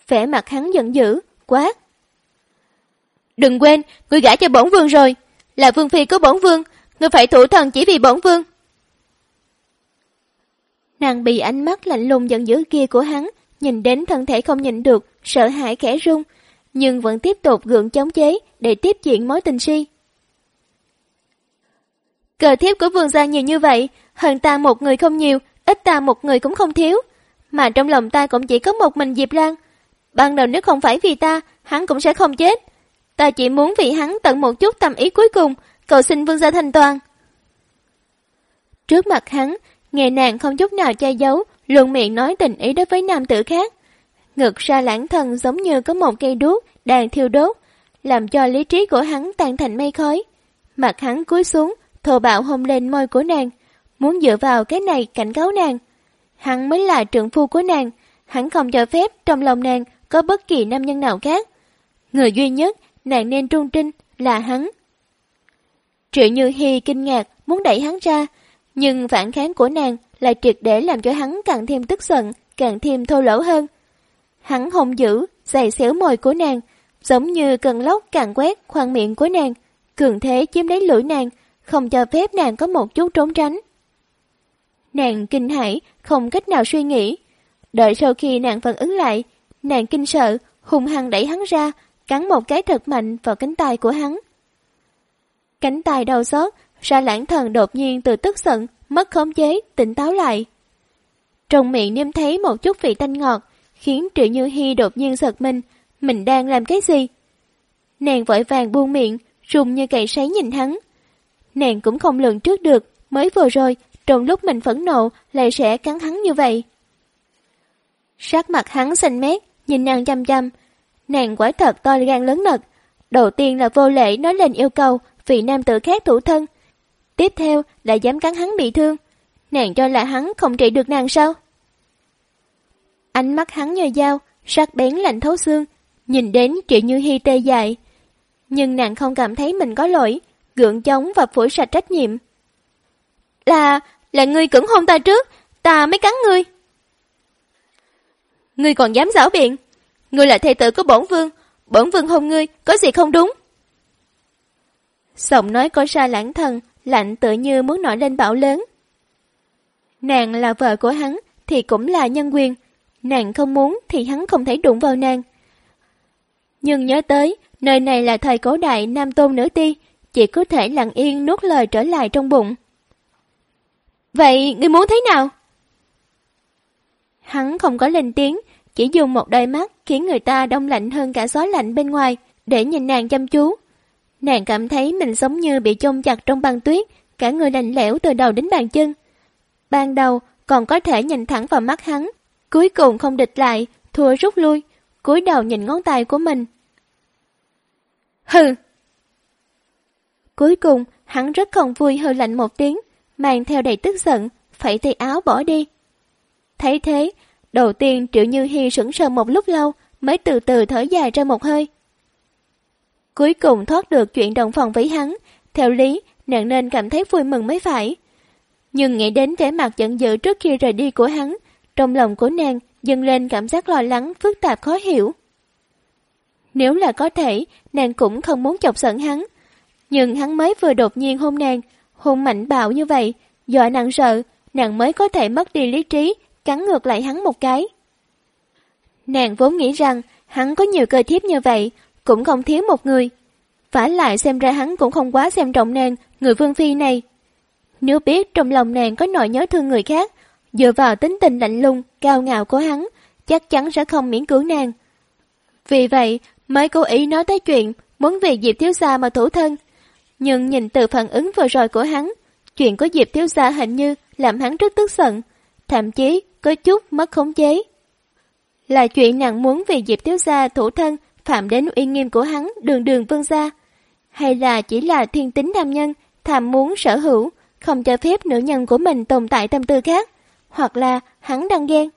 Vẻ mặt hắn giận dữ, quá. Đừng quên, ngươi gả cho bổn vương rồi, là vương phi của bổn vương, ngươi phải thủ thần chỉ vì bổn vương. Nàng bị ánh mắt lạnh lùng giận dữ kia của hắn, nhìn đến thân thể không nhìn được, sợ hãi khẽ run, nhưng vẫn tiếp tục gượng chống chế để tiếp chuyện mối tình si. Cờ thiếp của vương gia nhiều như vậy, hơn ta một người không nhiều, ít ta một người cũng không thiếu. Mà trong lòng ta cũng chỉ có một mình Diệp Lan. Ban đầu nếu không phải vì ta, hắn cũng sẽ không chết. Ta chỉ muốn vì hắn tận một chút tâm ý cuối cùng, cầu xin vương gia thành toàn. Trước mặt hắn, Nghe nàng không chút nào che giấu, luôn miệng nói tình ý đối với nam tử khác. Ngực ra lãng thân giống như có một cây đuốc đang thiêu đốt, làm cho lý trí của hắn tan thành mây khói. Mặt hắn cúi xuống, thô bạo hôn lên môi của nàng, muốn dựa vào cái này cảnh cáo nàng. Hắn mới là trưởng phu của nàng, hắn không cho phép trong lòng nàng có bất kỳ nam nhân nào khác. Người duy nhất nàng nên trung trinh là hắn. Triệu Như Hi kinh ngạc muốn đẩy hắn ra, nhưng phản kháng của nàng lại triệt để làm cho hắn càng thêm tức giận, càng thêm thô lỗ hơn. Hắn hùng dữ, giày xéo môi của nàng, giống như cần lốc càng quét khoang miệng của nàng, cường thế chiếm lấy lưỡi nàng, không cho phép nàng có một chút trốn tránh. Nàng kinh hãi, không cách nào suy nghĩ. Đợi sau khi nàng phản ứng lại, nàng kinh sợ, hung hăng đẩy hắn ra, cắn một cái thật mạnh vào cánh tay của hắn. Cánh tay đau xót, ra lãng thần đột nhiên từ tức giận, mất khống chế, tỉnh táo lại. Trong miệng nêm thấy một chút vị tanh ngọt, khiến Triệu Như Hi đột nhiên giật mình, mình đang làm cái gì? Nàng vội vàng buông miệng, rùng như cậy sấy nhìn hắn. Nàng cũng không lường trước được, mới vừa rồi, trong lúc mình phẫn nộ, lại sẽ cắn hắn như vậy. Sắc mặt hắn xanh mét, nhìn nàng chăm chăm. Nàng quả thật to gan lớn nật. Đầu tiên là vô lễ nói lên yêu cầu vị nam tử khác thủ thân, Tiếp theo là dám cắn hắn bị thương. Nàng cho là hắn không trị được nàng sao? Ánh mắt hắn như dao, sắc bén lạnh thấu xương, nhìn đến Triệu Như hy tê dại. Nhưng nàng không cảm thấy mình có lỗi, gượng chống và phủi sạch trách nhiệm. Là, là ngươi cưỡng hôn ta trước, ta mới cắn ngươi. Ngươi còn dám giảo biện, ngươi là thầy tử của bổn vương, bổn vương hôn ngươi, có gì không đúng? Giọng nói có xa lãng thần, lạnh tự như muốn nổi lên bão lớn. Nàng là vợ của hắn thì cũng là nhân quyền, nàng không muốn thì hắn không thể đụng vào nàng. Nhưng nhớ tới, nơi này là thời cổ đại nam tôn nữ ti, chỉ có thể lặng yên nuốt lời trở lại trong bụng. Vậy ngươi muốn thế nào? Hắn không có lên tiếng, chỉ dùng một đôi mắt khiến người ta đông lạnh hơn cả gió lạnh bên ngoài, để nhìn nàng chăm chú. Nàng cảm thấy mình giống như bị chôn chặt trong băng tuyết, cả người lạnh lẽo từ đầu đến bàn chân. Ban đầu còn có thể nhìn thẳng vào mắt hắn, cuối cùng không địch lại, thua rút lui, cúi đầu nhìn ngón tay của mình. Hừ! Cuối cùng, hắn rất không vui hư lạnh một tiếng, mang theo đầy tức giận, phải tay áo bỏ đi. Thấy thế, đầu tiên Triệu Như Hi sững sờ một lúc lâu, mới từ từ thở dài ra một hơi. Cuối cùng thoát được chuyện đồng phòng với hắn, theo lý, nàng nên cảm thấy vui mừng mới phải. Nhưng nghĩ đến vẻ mặt giận dữ trước khi rời đi của hắn, trong lòng của nàng dâng lên cảm giác lo lắng, phức tạp khó hiểu. Nếu là có thể, nàng cũng không muốn chọc giận hắn. Nhưng hắn mới vừa đột nhiên hôn nàng, hôn mạnh bạo như vậy, dọa nàng sợ, nàng mới có thể mất đi lý trí, cắn ngược lại hắn một cái. Nàng vốn nghĩ rằng hắn có nhiều cơ thiếp như vậy, cũng không thiếu một người. phải lại xem ra hắn cũng không quá xem trọng nàng, người vương phi này. Nếu biết trong lòng nàng có nỗi nhớ thương người khác, dựa vào tính tình lạnh lùng, cao ngạo của hắn, chắc chắn sẽ không miễn cưỡng nàng. Vì vậy, mới cố ý nói tới chuyện muốn vì Diệp Thiếu Gia mà thủ thân. Nhưng nhìn từ phản ứng vừa rồi của hắn, chuyện của Diệp Thiếu Gia hình như làm hắn rất tức giận, thậm chí có chút mất khống chế. Là chuyện nàng muốn vì Diệp Thiếu Gia thủ thân phạm đến uy nghiêm của hắn đường đường vương gia, hay là chỉ là thiên tính nam nhân, tham muốn sở hữu, không cho phép nữ nhân của mình tồn tại tâm tư khác, hoặc là hắn đang ghen.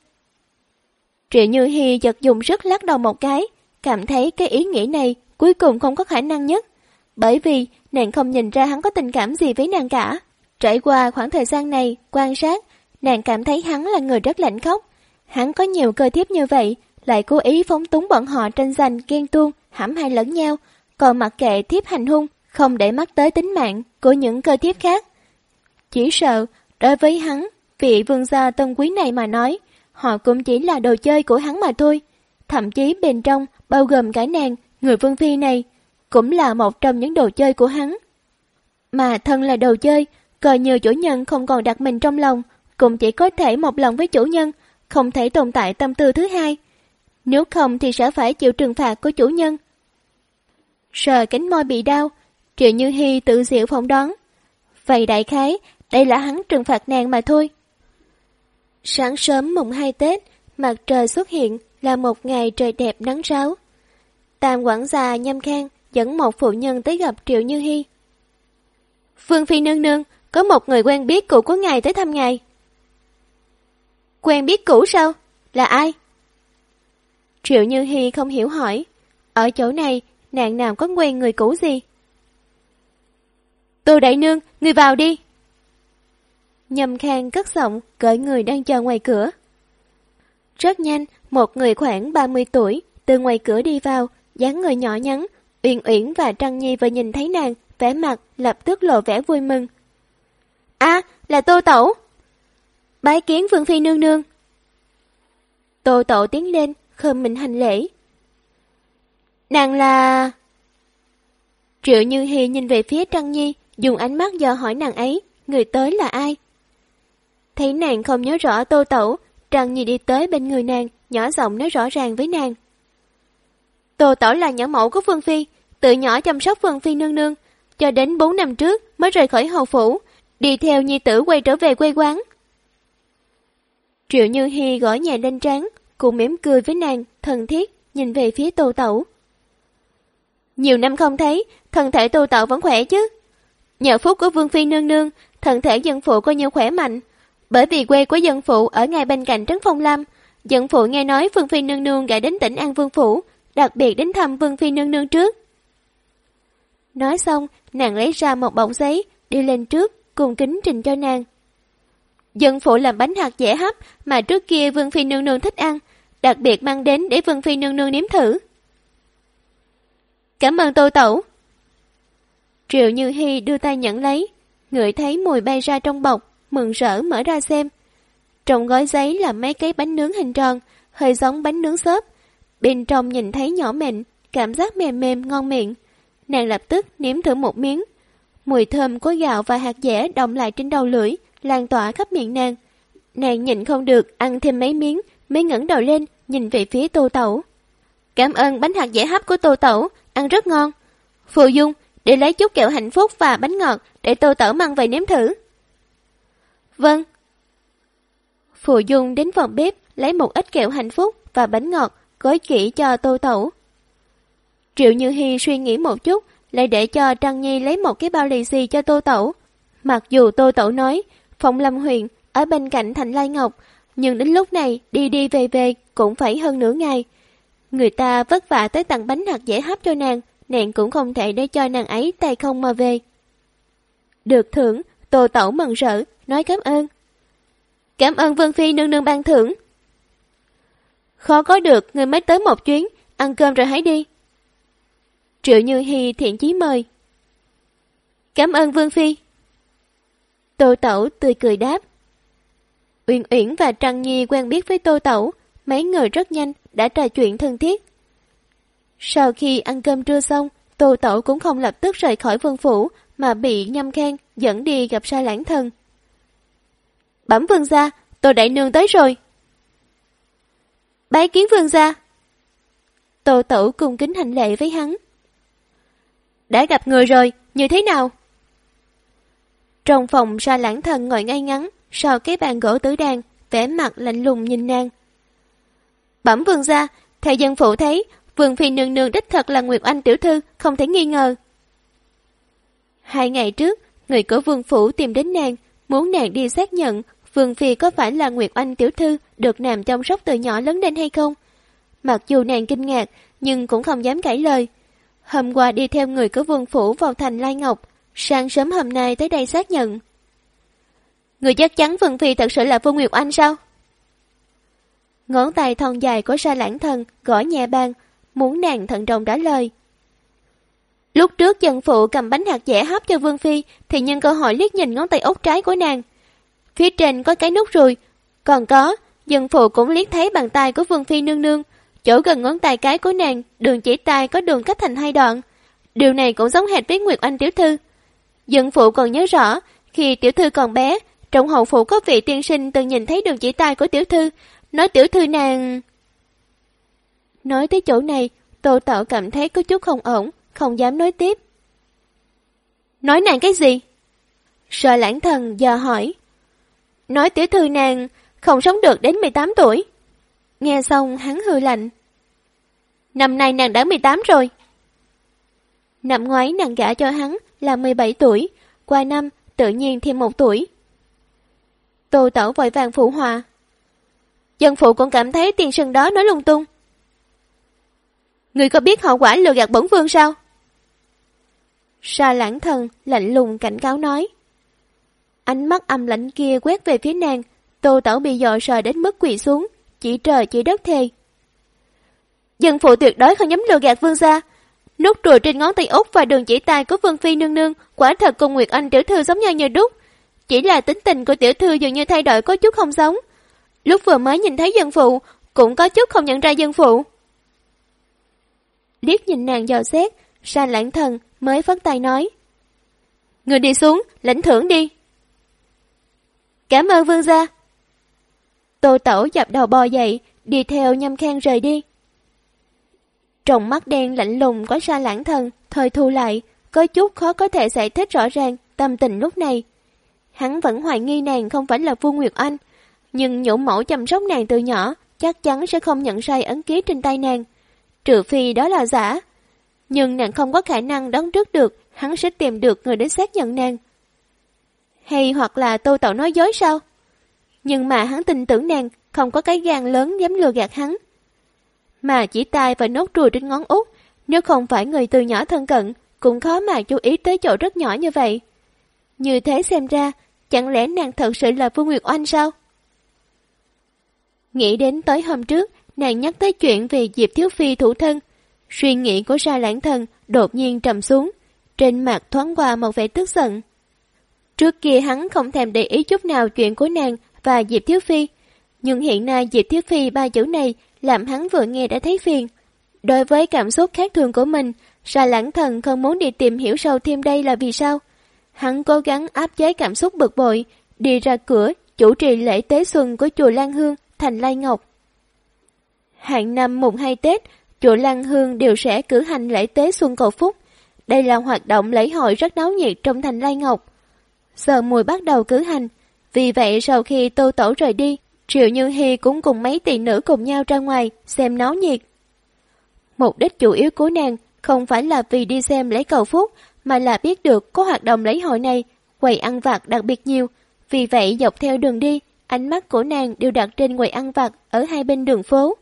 Triệu Như Hi giật dùng sức lắc đầu một cái, cảm thấy cái ý nghĩ này cuối cùng không có khả năng nhất, bởi vì nàng không nhìn ra hắn có tình cảm gì với nàng cả. Trải qua khoảng thời gian này, quan sát, nàng cảm thấy hắn là người rất lạnh khóc. Hắn có nhiều cơ thiếp như vậy, lại cố ý phóng túng bọn họ tranh giành, ghen tuông, hãm hại lẫn nhau, còn mặc kệ thiếp hành hung, không để mắt tới tính mạng của những cơ thiếp khác. Chỉ sợ, đối với hắn, vị vương gia tân quý này mà nói, họ cũng chỉ là đồ chơi của hắn mà thôi. Thậm chí bên trong, bao gồm cả nàng, người vương phi này, cũng là một trong những đồ chơi của hắn. Mà thân là đồ chơi, coi như chủ nhân không còn đặt mình trong lòng, cũng chỉ có thể một lòng với chủ nhân, không thể tồn tại tâm tư thứ hai. Nếu không thì sẽ phải chịu trừng phạt của chủ nhân. Sờ cánh môi bị đau, Triệu Như Hi tự diệu phỏng đoán. Vậy đại khái, đây là hắn trừng phạt nàng mà thôi. Sáng sớm mùng 2 Tết, mặt trời xuất hiện là một ngày trời đẹp nắng ráo. Tam quản gia nhâm khang dẫn một phụ nhân tới gặp Triệu Như Hi. Phương Phi nương nương, có một người quen biết cũ của ngài tới thăm ngài. Quen biết cũ sao? Là ai? Triệu Như Hi không hiểu hỏi. Ở chỗ này, nàng nào có quen người cũ gì? Tô Đại Nương, người vào đi. Nhầm khang cất giọng, cởi người đang chờ ngoài cửa. Rất nhanh, một người khoảng 30 tuổi, từ ngoài cửa đi vào, dáng người nhỏ nhắn, Uyển Uyển và Trăng Nhi vừa nhìn thấy nàng, vẻ mặt lập tức lộ vẻ vui mừng. a là Tô Tẩu! Bái kiến vương Phi nương nương. Tô Tẩu tiến lên, khơm mình hành lễ. Nàng là... Triệu Như Hi nhìn về phía Trăng Nhi, dùng ánh mắt dò hỏi nàng ấy, người tới là ai? Thấy nàng không nhớ rõ Tô Tẩu, Trăng Nhi đi tới bên người nàng, nhỏ giọng nói rõ ràng với nàng. Tô Tẩu là nhỏ mẫu của Phương Phi, tự nhỏ chăm sóc Phương Phi nương nương, cho đến 4 năm trước mới rời khỏi hầu phủ, đi theo nhi tử quay trở về quê quán. Triệu Như Hi gõ nhẹ lên trán, cùng mỉm cười với nàng, thân thiết, nhìn về phía Tô Tẩu. Nhiều năm không thấy, thân thể Tô Tẩu vẫn khỏe chứ. Nhờ phúc của Vương Phi nương nương, thân thể dân phụ coi như khỏe mạnh. Bởi vì quê của dân phụ ở ngay bên cạnh Trấn Phong Lam, dân phụ nghe nói Vương Phi nương nương gã đến tỉnh An Vương Phủ, đặc biệt đến thăm Vương Phi nương nương trước. Nói xong, nàng lấy ra một bọc giấy, đi lên trước, cùng kính trình cho nàng. Dân phụ làm bánh hạt dễ hấp mà trước kia Vương Phi nương nương thích ăn, đặc biệt mang đến để vân Phi nương nương nếm thử. Cảm ơn tô tẩu. Triệu Như Hi đưa tay nhận lấy, ngửi thấy mùi bay ra trong bọc, mừng rỡ mở ra xem. Trong gói giấy là mấy cái bánh nướng hình tròn, hơi giống bánh nướng xốp. Bên trong nhìn thấy nhỏ mịn, cảm giác mềm mềm ngon miệng. Nàng lập tức nếm thử một miếng. Mùi thơm của gạo và hạt dẻ động lại trên đầu lưỡi, lan tỏa khắp miệng nàng. Nàng nhịn không được, ăn thêm mấy miếng, mới ngẩng đầu lên, nhìn về phía tô tẩu. Cảm ơn bánh hạt dẻ hấp của Tô Tẩu, ăn rất ngon. Phù Dung, để lấy chút kẹo hạnh phúc và bánh ngọt để Tô Tẩu mang về nếm thử. Vâng. Phù Dung đến phòng bếp lấy một ít kẹo hạnh phúc và bánh ngọt gói kỹ cho Tô Tẩu. Triệu Như Hi suy nghĩ một chút, lại để cho Trăng Nhi lấy một cái bao lì xì cho Tô Tẩu. Mặc dù Tô Tẩu nói, Phong Lâm huyện ở bên cạnh Thành Lai Ngọc, nhưng đến lúc này đi đi về về cũng phải hơn nửa ngày. Người ta vất vả tới tặng bánh hạt dễ hấp cho nàng, nàng cũng không thể để cho nàng ấy tay không mà về. Được thưởng, Tô Tẩu mừng rỡ, nói cảm ơn. Cảm ơn Vương Phi nương nương ban thưởng. Khó có được, người mới tới một chuyến, ăn cơm rồi hãy đi. Triệu Như Hi thiện chí mời. Cảm ơn Vương Phi. Tô Tẩu tươi cười đáp. Uyển Uyển và Trăng Nhi quen biết với Tô Tẩu, mấy người rất nhanh đã trò chuyện thân thiết. Sau khi ăn cơm trưa xong, Tô Tẩu cũng không lập tức rời khỏi vương phủ mà bị nhâm khen dẫn đi gặp sai lãng thần. Bẩm vương gia, Tô Đại Nương tới rồi. Bái kiến vương gia. Tô Tẩu cùng kính hành lệ với hắn. Đã gặp người rồi, như thế nào? Trong phòng sa lãng thần ngồi ngay ngắn, sau cái bàn gỗ tứ đàn, vẻ mặt lạnh lùng nhìn nàng. Bẩm vương gia, theo dân phụ thấy, vương phi nương nương đích thật là Nguyệt Anh tiểu thư, không thể nghi ngờ. Hai ngày trước, người của vương phủ tìm đến nàng, muốn nàng đi xác nhận vương phi có phải là Nguyệt Anh tiểu thư được nằm chăm sóc từ nhỏ lớn lên hay không. Mặc dù nàng kinh ngạc, nhưng cũng không dám cãi lời. Hôm qua đi theo người của vương phủ vào thành Lai Ngọc, sáng sớm hôm nay tới đây xác nhận. Người chắc chắn Vương Phi thật sự là Vương Nguyệt Anh sao? Ngón tay thon dài của sa lãng thần gõ nhẹ bàn, muốn nàng thận trọng trả lời. Lúc trước dân phụ cầm bánh hạt dẻ hấp cho Vương Phi thì nhân cơ hội liếc nhìn ngón tay út trái của nàng. Phía trên có cái nút rồi, còn có, dân phụ cũng liếc thấy bàn tay của Vương Phi nương nương. Chỗ gần ngón tay cái của nàng, đường chỉ tay có đường cách thành hai đoạn. Điều này cũng giống hệt với Nguyệt Anh tiểu thư. Dân phụ còn nhớ rõ, khi tiểu thư còn bé, trong hậu phủ có vị tiên sinh từng nhìn thấy đường chỉ tay của tiểu thư, nói tiểu thư nàng... Nói tới chỗ này, Tô Tẩu cảm thấy có chút không ổn, không dám nói tiếp. Nói nàng cái gì? Sợ lãng thần giờ hỏi. Nói tiểu thư nàng không sống được đến 18 tuổi. Nghe xong hắn hư lạnh. Năm nay nàng đã 18 rồi. Năm ngoái nàng gả cho hắn là 17 tuổi, qua năm tự nhiên thêm một tuổi. Tô Tẩu vội vàng phụ hòa. Dân phụ cũng cảm thấy tiền sừng đó nói lung tung. Người có biết hậu quả lừa gạt bổn vương sao? Sa lãng thần lạnh lùng cảnh cáo nói. Ánh mắt âm lãnh kia quét về phía nàng, tô tẩu bị dò sờ đến mức quỳ xuống, chỉ trời chỉ đất thề. Dân phụ tuyệt đối không dám lừa gạt vương gia. Nút ruồi trên ngón tay út và đường chỉ tay của vương phi nương nương quả thật cùng Nguyệt Anh tiểu thư giống nhau như đúc. Chỉ là tính tình của tiểu thư dường như thay đổi có chút không giống. Lúc vừa mới nhìn thấy dân phụ, cũng có chút không nhận ra dân phụ. Liếc nhìn nàng dò xét, sa lãng thần mới phất tay nói. Người đi xuống, lãnh thưởng đi. Cảm ơn vương gia. Tô tẩu dập đầu bò dậy, đi theo nhâm khen rời đi. Trong mắt đen lạnh lùng có sa lãng thần, thời thu lại, có chút khó có thể giải thích rõ ràng tâm tình lúc này. Hắn vẫn hoài nghi nàng không phải là Vương Nguyệt Anh, nhưng nhũ mẫu chăm sóc nàng từ nhỏ chắc chắn sẽ không nhận sai ấn ký trên tay nàng. Trừ phi đó là giả. Nhưng nàng không có khả năng đoán trước được hắn sẽ tìm được người đến xác nhận nàng. Hay hoặc là tô tẩu nói dối sao? Nhưng mà hắn tin tưởng nàng không có cái gan lớn dám lừa gạt hắn. Mà chỉ tay và nốt ruồi trên ngón út, nếu không phải người từ nhỏ thân cận, cũng khó mà chú ý tới chỗ rất nhỏ như vậy. Như thế xem ra, chẳng lẽ nàng thật sự là Vương Nguyệt Oanh sao? Nghĩ đến tối hôm trước, nàng nhắc tới chuyện về Diệp Thiếu Phi thủ thân. Suy nghĩ của sa lãng thần đột nhiên trầm xuống, trên mặt thoáng qua một vẻ tức giận. Trước kia hắn không thèm để ý chút nào chuyện của nàng và Diệp Thiếu Phi, nhưng hiện nay Diệp Thiếu Phi ba chữ này làm hắn vừa nghe đã thấy phiền. Đối với cảm xúc khác thường của mình, sa lãng thần không muốn đi tìm hiểu sâu thêm đây là vì sao. Hắn cố gắng áp chế cảm xúc bực bội, đi ra cửa chủ trì lễ tế xuân của chùa Lan Hương thành Lai Ngọc. Hạn năm mùng 2 Tết, chùa lan Hương đều sẽ cử hành lễ tế Xuân Cầu Phúc. Đây là hoạt động lễ hội rất náo nhiệt trong thành Lai Ngọc. Giờ mùi bắt đầu cử hành, vì vậy sau khi Tô Tổ rời đi, Triệu Như Hi cũng cùng mấy tỷ nữ cùng nhau ra ngoài xem náo nhiệt. Mục đích chủ yếu của nàng không phải là vì đi xem lễ cầu phúc, mà là biết được có hoạt động lễ hội này, quầy ăn vặt đặc biệt nhiều. Vì vậy dọc theo đường đi, ánh mắt của nàng đều đặt trên quầy ăn vặt ở hai bên đường phố.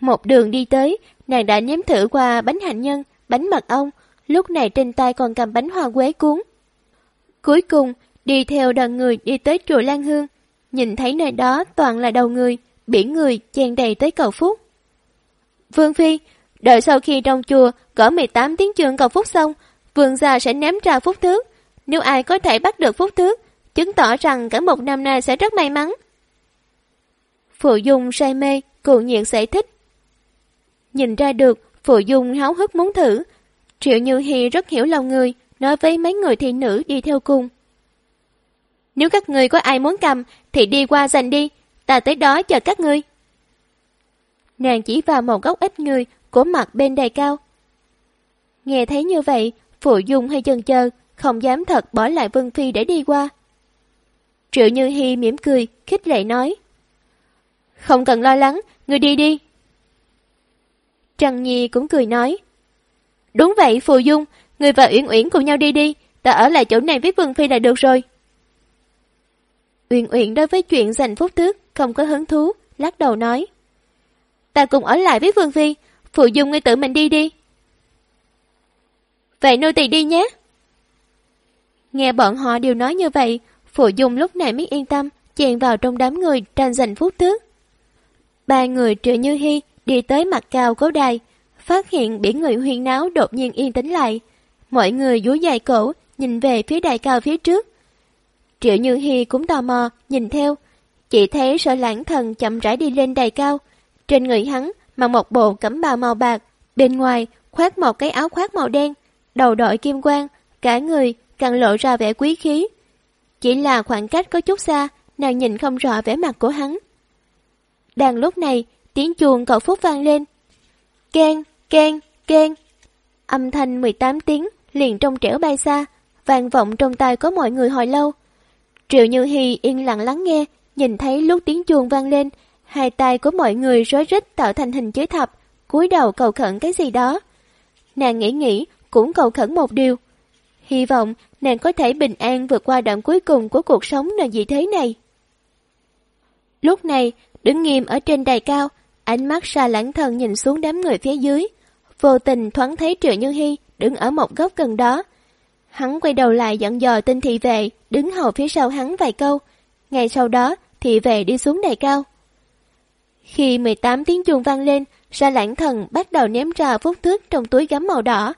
Một đường đi tới, nàng đã nếm thử qua bánh hạnh nhân, bánh mật ong, lúc này trên tay còn cầm bánh hoa quế cuốn. Cuối cùng, đi theo đoàn người đi tới chùa Lan Hương, nhìn thấy nơi đó toàn là đầu người, biển người chen đầy tới cầu phúc. Vương Phi, đợi sau khi trong chùa gõ 18 tiếng trường cầu phúc xong, vương gia sẽ ném ra phúc thước. Nếu ai có thể bắt được phúc thước, chứng tỏ rằng cả một năm nay sẽ rất may mắn. Phụ Dung say mê, cụ nhiệt sẽ thích. Nhìn ra được, Phụ Dung háo hức muốn thử. Triệu Như Hi rất hiểu lòng người, nói với mấy người thị nữ đi theo cùng. Nếu các người có ai muốn cầm, thì đi qua giành đi, ta tới đó chờ các ngươi. Nàng chỉ vào một góc ít người của mặt bên đầy cao. Nghe thấy như vậy, Phụ Dung hay chần chờ, không dám thật bỏ lại Vân Phi để đi qua. Triệu Như Hi mỉm cười, khích lệ nói. Không cần lo lắng, người đi đi. Trần Nhi cũng cười nói. Đúng vậy, Phù Dung, người và Uyển Uyển cùng nhau đi đi, ta ở lại chỗ này với vương Phi là được rồi. Uyển Uyển đối với chuyện giành phúc tước không có hứng thú, lắc đầu nói. Ta cùng ở lại với Vương Phi, phù Dung ngươi tự mình đi đi. Vậy nô tỳ đi nhé. Nghe bọn họ đều nói như vậy, Phụ Dung lúc này mới yên tâm, chèn vào trong đám người tranh giành phút tước. Ba người triệu như hy đi tới mặt cao cố đài, phát hiện biển người huyên náo đột nhiên yên tĩnh lại. Mọi người dúi dài cổ, nhìn về phía đài cao phía trước. Triệu Như Hi cũng tò mò, nhìn theo. Chỉ thấy sợ lãng thần chậm rãi đi lên đài cao. Trên người hắn mặc một bộ cẩm bào màu bạc, bên ngoài khoác một cái áo khoác màu đen, đầu đội kim quang, cả người càng lộ ra vẻ quý khí. Chỉ là khoảng cách có chút xa, nàng nhìn không rõ vẻ mặt của hắn. Đang lúc này, tiếng chuông cậu phúc vang lên. Ken, ken, ken. Âm thanh 18 tiếng liền trong trẻo bay xa, vang vọng trong tai có mọi người hồi lâu. Triệu Như Hi yên lặng lắng nghe, nhìn thấy lúc tiếng chuông vang lên, hai tay của mọi người rối rít tạo thành hình chữ thập, cúi đầu cầu khẩn cái gì đó. Nàng nghĩ nghĩ, cũng cầu khẩn một điều. Hy vọng nàng có thể bình an vượt qua đoạn cuối cùng của cuộc sống nàng dị thế này. Lúc này, đứng nghiêm ở trên đài cao, ánh mắt xa lãng thần nhìn xuống đám người phía dưới. Vô tình thoáng thấy Triệu Như Hi đứng ở một góc gần đó. Hắn quay đầu lại dặn dò Tinh thị vệ, đứng hầu phía sau hắn vài câu. Ngay sau đó, thị vệ đi xuống đài cao. Khi 18 tiếng chuông vang lên, Sa lãng thần bắt đầu ném ra phút thước trong túi gấm màu đỏ.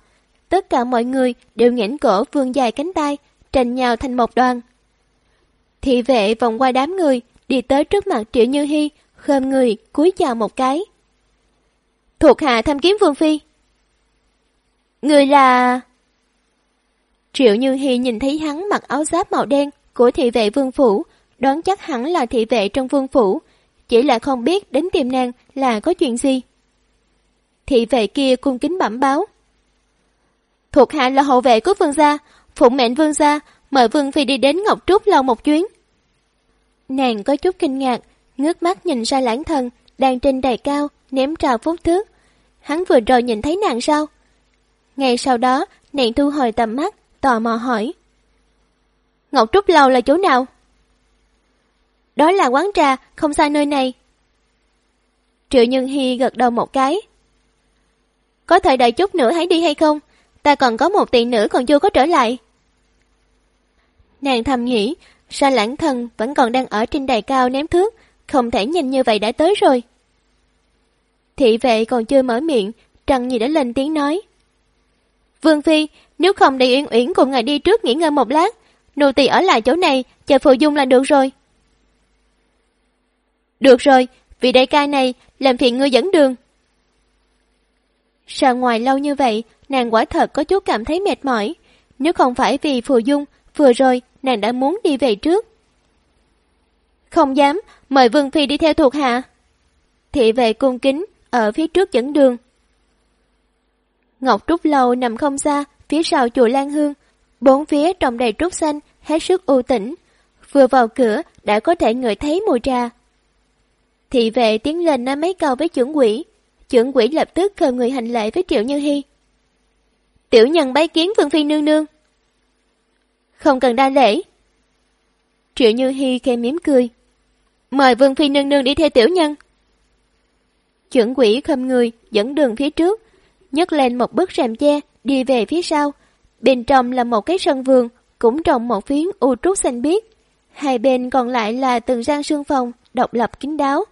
Tất cả mọi người đều nghẽn cổ vươn dài cánh tay, tranh nhau thành một đoàn. Thị vệ vòng qua đám người, đi tới trước mặt Triệu Như Hi, khom người, cúi chào một cái. Thuộc hạ tham kiếm Vương Phi. Người là... Triệu Như Hi nhìn thấy hắn mặc áo giáp màu đen của thị vệ vương phủ, đoán chắc hẳn là thị vệ trong vương phủ, chỉ là không biết đến tìm nàng là có chuyện gì. Thị vệ kia cung kính bẩm báo. Thuộc hạ là hậu vệ của vương gia, phụng mệnh vương gia, mời vương phi đi đến Ngọc Trúc lâu một chuyến. Nàng có chút kinh ngạc, ngước mắt nhìn ra lãng thần, đang trên đài cao, ném trào phút thước. Hắn vừa rồi nhìn thấy nàng sao? Ngày sau đó, nàng thu hồi tầm mắt, tò mò hỏi. Ngọc Trúc Lâu là chỗ nào? Đó là quán trà, không xa nơi này. Triệu Nhân Hy gật đầu một cái. Có thời đợi chút nữa hãy đi hay không? Ta còn có một tỷ nữa còn chưa có trở lại. Nàng thầm nghĩ, sa lãng thần vẫn còn đang ở trên đài cao ném thước, không thể nhìn như vậy đã tới rồi. Thị vệ còn chưa mở miệng, trần Nhi đã lên tiếng nói. Vương Phi, nếu không để Uyển Uyển cùng ngài đi trước nghỉ ngơi một lát, nô tỳ ở lại chỗ này, chờ Phù Dung là được rồi. Được rồi, vì đại ca này làm phiền ngươi dẫn đường. Ra ngoài lâu như vậy, nàng quả thật có chút cảm thấy mệt mỏi. Nếu không phải vì Phù Dung, vừa rồi nàng đã muốn đi về trước. Không dám, mời Vương Phi đi theo thuộc hạ. Thị vệ cung kính, ở phía trước dẫn đường. Ngọc Trúc lâu nằm không xa, phía sau chùa Lan Hương. Bốn phía trồng đầy trúc xanh, hết sức u tĩnh. Vừa vào cửa đã có thể ngửi thấy mùi trà. Thị vệ tiến lên nói mấy câu với trưởng quỷ. Trưởng quỷ lập tức khờ người hành lễ với Triệu Như Hy. Tiểu nhân bái kiến Vương Phi nương nương. Không cần đa lễ. Triệu Như Hy khe mỉm cười. Mời Vương Phi nương nương đi theo tiểu nhân. Trưởng quỷ khâm người dẫn đường phía trước, nhấc lên một bức rèm che, đi về phía sau. Bên trong là một cái sân vườn, cũng trồng một phiến u trúc xanh biếc. Hai bên còn lại là từng gian sương phòng, độc lập kín đáo.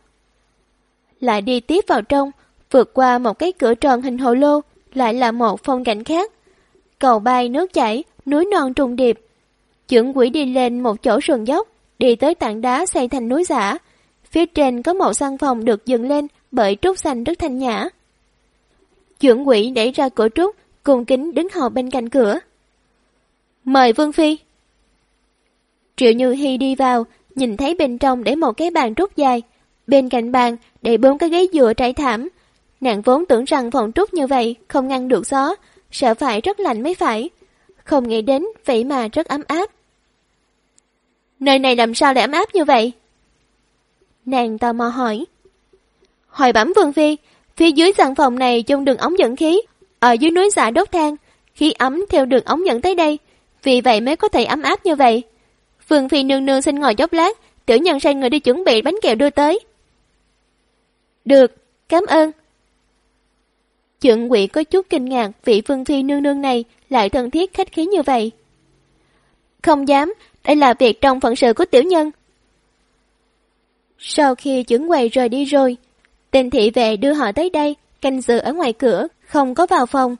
Lại đi tiếp vào trong, vượt qua một cái cửa tròn hình hồ lô, lại là một phong cảnh khác. Cầu bay nước chảy, núi non trùng điệp. Chưởng quỷ đi lên một chỗ sườn dốc, đi tới tảng đá xây thành núi giả. Phía trên có một căn phòng được dựng lên bởi trúc xanh rất thanh nhã. Chưởng quỷ đẩy ra cửa trúc, cùng kính đứng hầu bên cạnh cửa. Mời Vương Phi. Triệu Như Hy đi vào, nhìn thấy bên trong để một cái bàn trúc dài. Bên cạnh bàn để bốn cái ghế dựa trải thảm. Nàng vốn tưởng rằng phòng trúc như vậy không ngăn được gió, sợ phải rất lạnh mới phải. Không nghĩ đến vậy mà rất ấm áp. Nơi này làm sao lại ấm áp như vậy? Nàng tò mò hỏi. Hỏi bẩm Vương Phi, phía dưới sàn phòng này trong đường ống dẫn khí, ở dưới núi giả đốt than, khí ấm theo đường ống dẫn tới đây, vì vậy mới có thể ấm áp như vậy. Vương Phi nương nương xin ngồi chốc lát, tiểu nhân sai người đi chuẩn bị bánh kẹo đưa tới. Được, cảm ơn. Trượng quỷ có chút kinh ngạc vị Vương Phi nương nương này lại thân thiết khách khí như vậy. Không dám, đây là việc trong phận sự của tiểu nhân. Sau khi trưởng quầy rời đi rồi, tên thị vệ đưa họ tới đây, canh giữ ở ngoài cửa, không có vào phòng.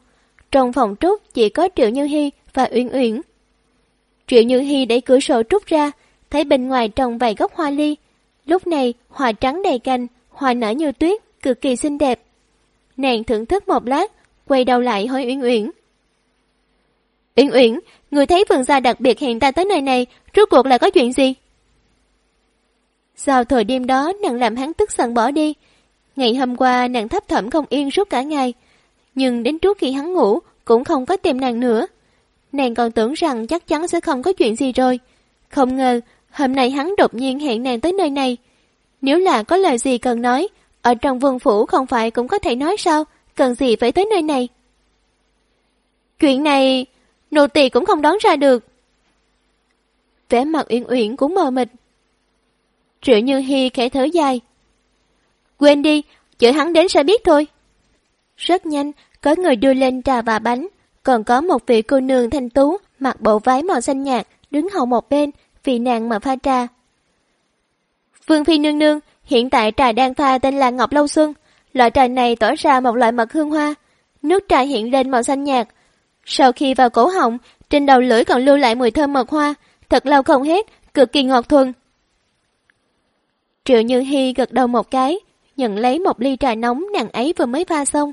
Trong phòng trúc chỉ có Triệu Như Hy và Uyển Uyển. Triệu Như Hy đẩy cửa sổ trúc ra, thấy bên ngoài trồng vài gốc hoa ly. Lúc này, hoa trắng đầy cành, hoa nở như tuyết, cực kỳ xinh đẹp. Nàng thưởng thức một lát, quay đầu lại hỏi Uyển Uyển. Uyển Uyển, người thấy vườn gia đặc biệt hẹn ta tới nơi này, rốt cuộc là có chuyện gì? Sau thời đêm đó, nàng làm hắn tức giận bỏ đi. Ngày hôm qua, nàng thấp thẩm không yên suốt cả ngày. Nhưng đến trước khi hắn ngủ, cũng không có tìm nàng nữa. Nàng còn tưởng rằng chắc chắn sẽ không có chuyện gì rồi. Không ngờ, hôm nay hắn đột nhiên hẹn nàng tới nơi này. Nếu là có lời gì cần nói, ở trong vương phủ không phải cũng có thể nói sao, cần gì phải tới nơi này. Chuyện này, nô tỳ cũng không đoán ra được. Vẻ mặt uyển uyển cũng mờ mịt. Triệu Như Hi khẽ thở dài. Quên đi, chở hắn đến sẽ biết thôi. Rất nhanh, có người đưa lên trà và bánh, còn có một vị cô nương thanh tú, mặc bộ váy màu xanh nhạt, đứng hậu một bên, vì nàng mà pha trà. Vương Phi nương nương, hiện tại trà đang pha tên là Ngọc Lâu Xuân. Loại trà này tỏ ra một loại mật hương hoa. Nước trà hiện lên màu xanh nhạt. Sau khi vào cổ họng, trên đầu lưỡi còn lưu lại mùi thơm mật hoa, thật lâu không hết, cực kỳ ngọt thuần. Triệu Như Hi gật đầu một cái, nhận lấy một ly trà nóng nàng ấy vừa mới pha xong.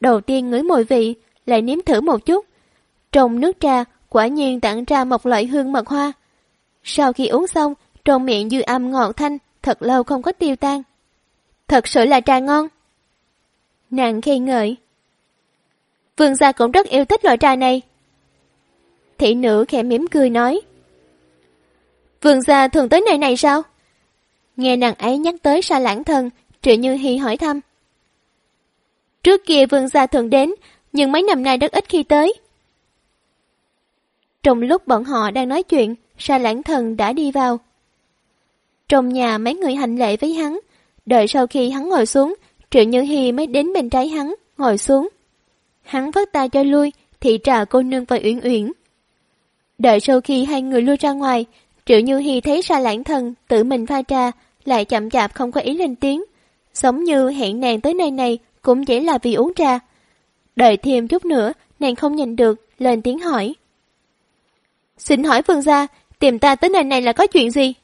Đầu tiên ngửi mùi vị, lại nếm thử một chút. Trong nước trà, quả nhiên tặng ra một loại hương mật hoa. Sau khi uống xong, trong miệng dư âm ngọt thanh, thật lâu không có tiêu tan. Thật sự là trà ngon. Nàng khen ngợi. Vương gia cũng rất yêu thích loại trà này. Thị nữ khẽ mỉm cười nói. Vương gia thường tới nơi này sao? Nghe nàng ấy nhắc tới sa lãng thần, Triệu Như Hi hỏi thăm. Trước kia vương gia thường đến, nhưng mấy năm nay rất ít khi tới. Trong lúc bọn họ đang nói chuyện, sa lãng thần đã đi vào. Trong nhà mấy người hành lễ với hắn, đợi sau khi hắn ngồi xuống, Triệu Như Hi mới đến bên trái hắn, ngồi xuống. Hắn vất tay cho lui, thị trà cô nương và uyển uyển. Đợi sau khi hai người lui ra ngoài, Triệu Như Hi thấy xa lãng thần tự mình pha trà, lại chậm chạp không có ý lên tiếng. Giống như hẹn nàng tới nơi này cũng chỉ là vì uống trà. Đợi thêm chút nữa, nàng không nhìn được, lên tiếng hỏi. Xin hỏi Phương gia, tìm ta tới nơi này là có chuyện gì?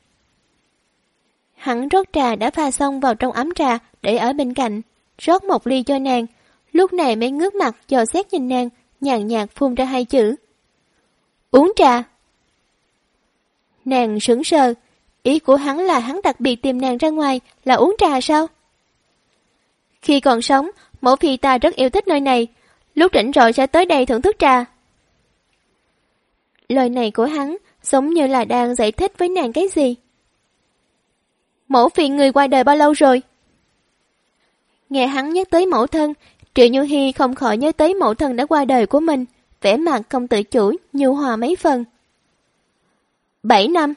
Hắn rót trà đã pha xong vào trong ấm trà để ở bên cạnh, rót một ly cho nàng. Lúc này mới ngước mặt dò xét nhìn nàng, nhàn nhạt phun ra hai chữ. Uống trà. Nàng sững sờ, ý của hắn là hắn đặc biệt tìm nàng ra ngoài là uống trà sao? Khi còn sống, mẫu phi ta rất yêu thích nơi này. lúc rảnh rỗi sẽ tới đây thưởng thức trà. Lời này của hắn giống như là đang giải thích với nàng cái gì. Mẫu phiền người qua đời bao lâu rồi? Nghe hắn nhắc tới mẫu thân, Triệu Như Hi không khỏi nhớ tới mẫu thân đã qua đời của mình, vẻ mặt không tự chủ, nhu hòa mấy phần. Bảy năm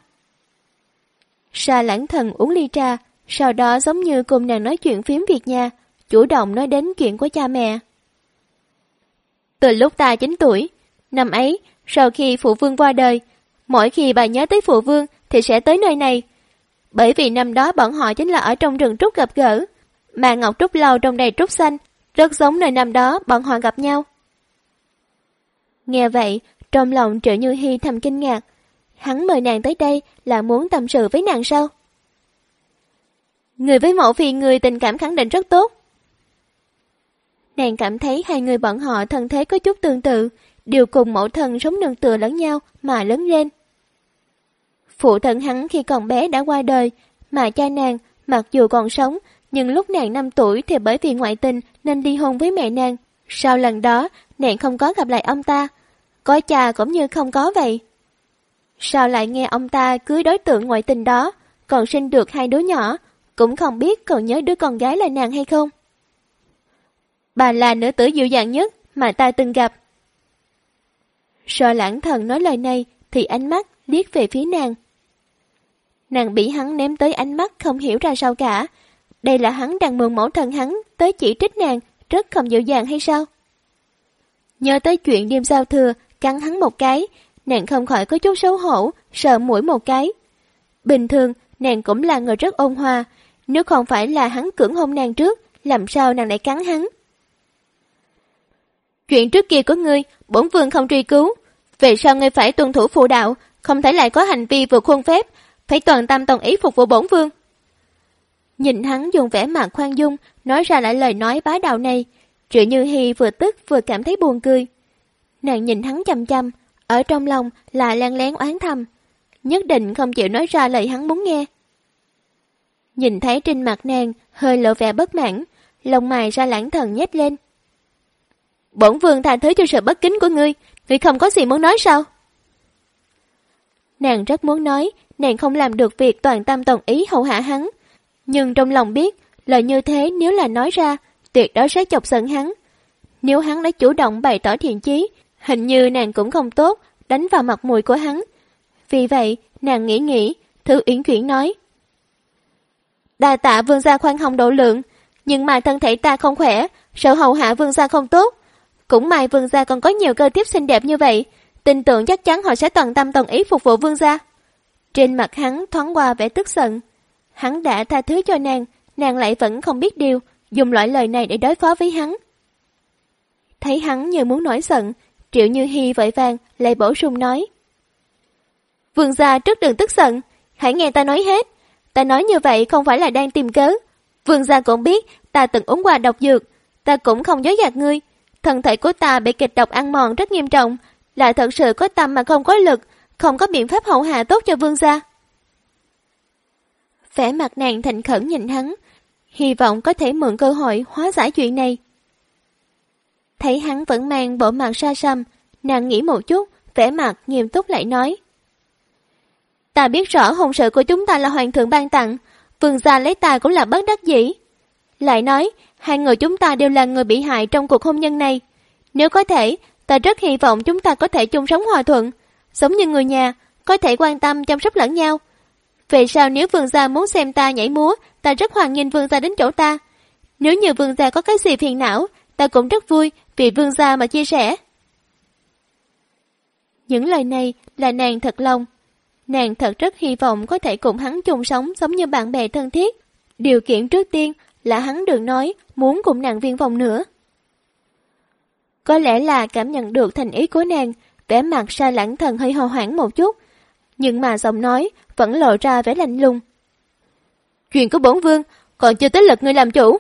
Sa lãng thần uống ly trà, sau đó giống như cùng nàng nói chuyện phím việc nhà, chủ động nói đến chuyện của cha mẹ. Từ lúc ta 9 tuổi, năm ấy, sau khi phụ vương qua đời, mỗi khi bà nhớ tới phụ vương thì sẽ tới nơi này. Bởi vì năm đó bọn họ chính là ở trong rừng trúc gặp gỡ, mà ngọc trúc lâu trong đầy trúc xanh, rất giống nơi năm đó bọn họ gặp nhau. Nghe vậy, trong lòng Triệu Như Hi thầm kinh ngạc. Hắn mời nàng tới đây là muốn tâm sự với nàng sao? Người với mẫu phi người tình cảm khẳng định rất tốt. Nàng cảm thấy hai người bọn họ thân thế có chút tương tự, đều cùng mẫu thân sống nương tựa lẫn nhau mà lớn lên. Phụ thân hắn khi còn bé đã qua đời, mà cha nàng mặc dù còn sống, nhưng lúc nàng 5 tuổi thì bởi vì ngoại tình nên ly hôn với mẹ nàng. Sau lần đó, nàng không có gặp lại ông ta, có cha cũng như không có vậy. Sao lại nghe ông ta cưới đối tượng ngoại tình đó, còn sinh được hai đứa nhỏ, cũng không biết còn nhớ đứa con gái là nàng hay không. Bà là nữ tử dịu dàng nhất mà ta từng gặp. Sợ lãng thần nói lời này thì ánh mắt liếc về phía nàng. Nàng bị hắn ném tới ánh mắt không hiểu ra sao cả. Đây là hắn đang mượn mẫu thân hắn tới chỉ trích nàng rất không dịu dàng hay sao? Nhớ tới chuyện đêm giao thừa cắn hắn một cái, nàng không khỏi có chút xấu hổ, sợ mũi một cái. Bình thường, nàng cũng là người rất ôn hòa, nếu không phải là hắn cưỡng hôn nàng trước, làm sao nàng lại cắn hắn? Chuyện trước kia của ngươi, bổn vương không truy cứu. Về sau ngươi phải tuân thủ phụ đạo, không thể lại có hành vi vượt khuôn phép, phải toàn tâm toàn ý phục vụ bổn vương. Nhìn hắn dùng vẻ mặt khoan dung, nói ra lại lời nói bá đạo này, Triệu Như Hi vừa tức vừa cảm thấy buồn cười. Nàng nhìn hắn chăm chăm, ở trong lòng là lan lén oán thầm, nhất định không chịu nói ra lời hắn muốn nghe. Nhìn thấy trên mặt nàng hơi lộ vẻ bất mãn, lông mày ra lãng thần nhếch lên. Bổn vương tha thứ cho sự bất kính của ngươi, ngươi không có gì muốn nói sao? Nàng rất muốn nói, nàng không làm được việc toàn tâm toàn ý hậu hạ hắn. Nhưng trong lòng biết, lời như thế nếu là nói ra, tuyệt đối sẽ chọc giận hắn. Nếu hắn đã chủ động bày tỏ thiện chí, hình như nàng cũng không tốt, đánh vào mặt mũi của hắn. Vì vậy, nàng nghĩ nghĩ, thư uyển chuyển nói. Đà tạ vương gia khoan hồng độ lượng, nhưng mà thân thể ta không khỏe, sợ hầu hạ vương gia không tốt. Cũng may vương gia còn có nhiều cơ tiếp xinh đẹp như vậy, tin tưởng chắc chắn họ sẽ toàn tâm toàn ý phục vụ vương gia. Trên mặt hắn thoáng qua vẻ tức giận. Hắn đã tha thứ cho nàng, nàng lại vẫn không biết điều, dùng loại lời này để đối phó với hắn. Thấy hắn như muốn nổi giận, Triệu Như Hi vội vàng lại bổ sung nói. Vương gia trước đừng tức giận, hãy nghe ta nói hết. Ta nói như vậy không phải là đang tìm cớ. Vương gia cũng biết ta từng uống qua độc dược, ta cũng không dối gạt ngươi. Thân thể của ta bị kịch độc ăn mòn rất nghiêm trọng, lại thật sự có tâm mà không có lực, không có biện pháp hậu hạ tốt cho vương gia. Vẻ mặt nàng thành khẩn nhìn hắn, hy vọng có thể mượn cơ hội hóa giải chuyện này. Thấy hắn vẫn mang bộ mặt xa xăm, nàng nghĩ một chút, vẻ mặt nghiêm túc lại nói. Ta biết rõ hôn sự của chúng ta là hoàng thượng ban tặng, vương gia lấy ta cũng là bất đắc dĩ. Lại nói, hai người chúng ta đều là người bị hại trong cuộc hôn nhân này. Nếu có thể, ta rất hy vọng chúng ta có thể chung sống hòa thuận, giống như người nhà, có thể quan tâm chăm sóc lẫn nhau. Về sau nếu vương gia muốn xem ta nhảy múa, ta rất hoan nghênh vương gia đến chỗ ta. Nếu như vương gia có cái gì phiền não, ta cũng rất vui vì vương gia mà chia sẻ. Những lời này là nàng thật lòng. Nàng thật rất hy vọng có thể cùng hắn chung sống giống như bạn bè thân thiết. Điều kiện trước tiên là hắn đừng nói muốn cùng nàng viên vòng nữa. Có lẽ là cảm nhận được thành ý của nàng, vẻ mặt sa lãng thần hơi hồ hoảng một chút, nhưng mà giọng nói vẫn lộ ra vẻ lạnh lùng. Chuyện của bổn vương còn chưa tới lượt ngươi làm chủ.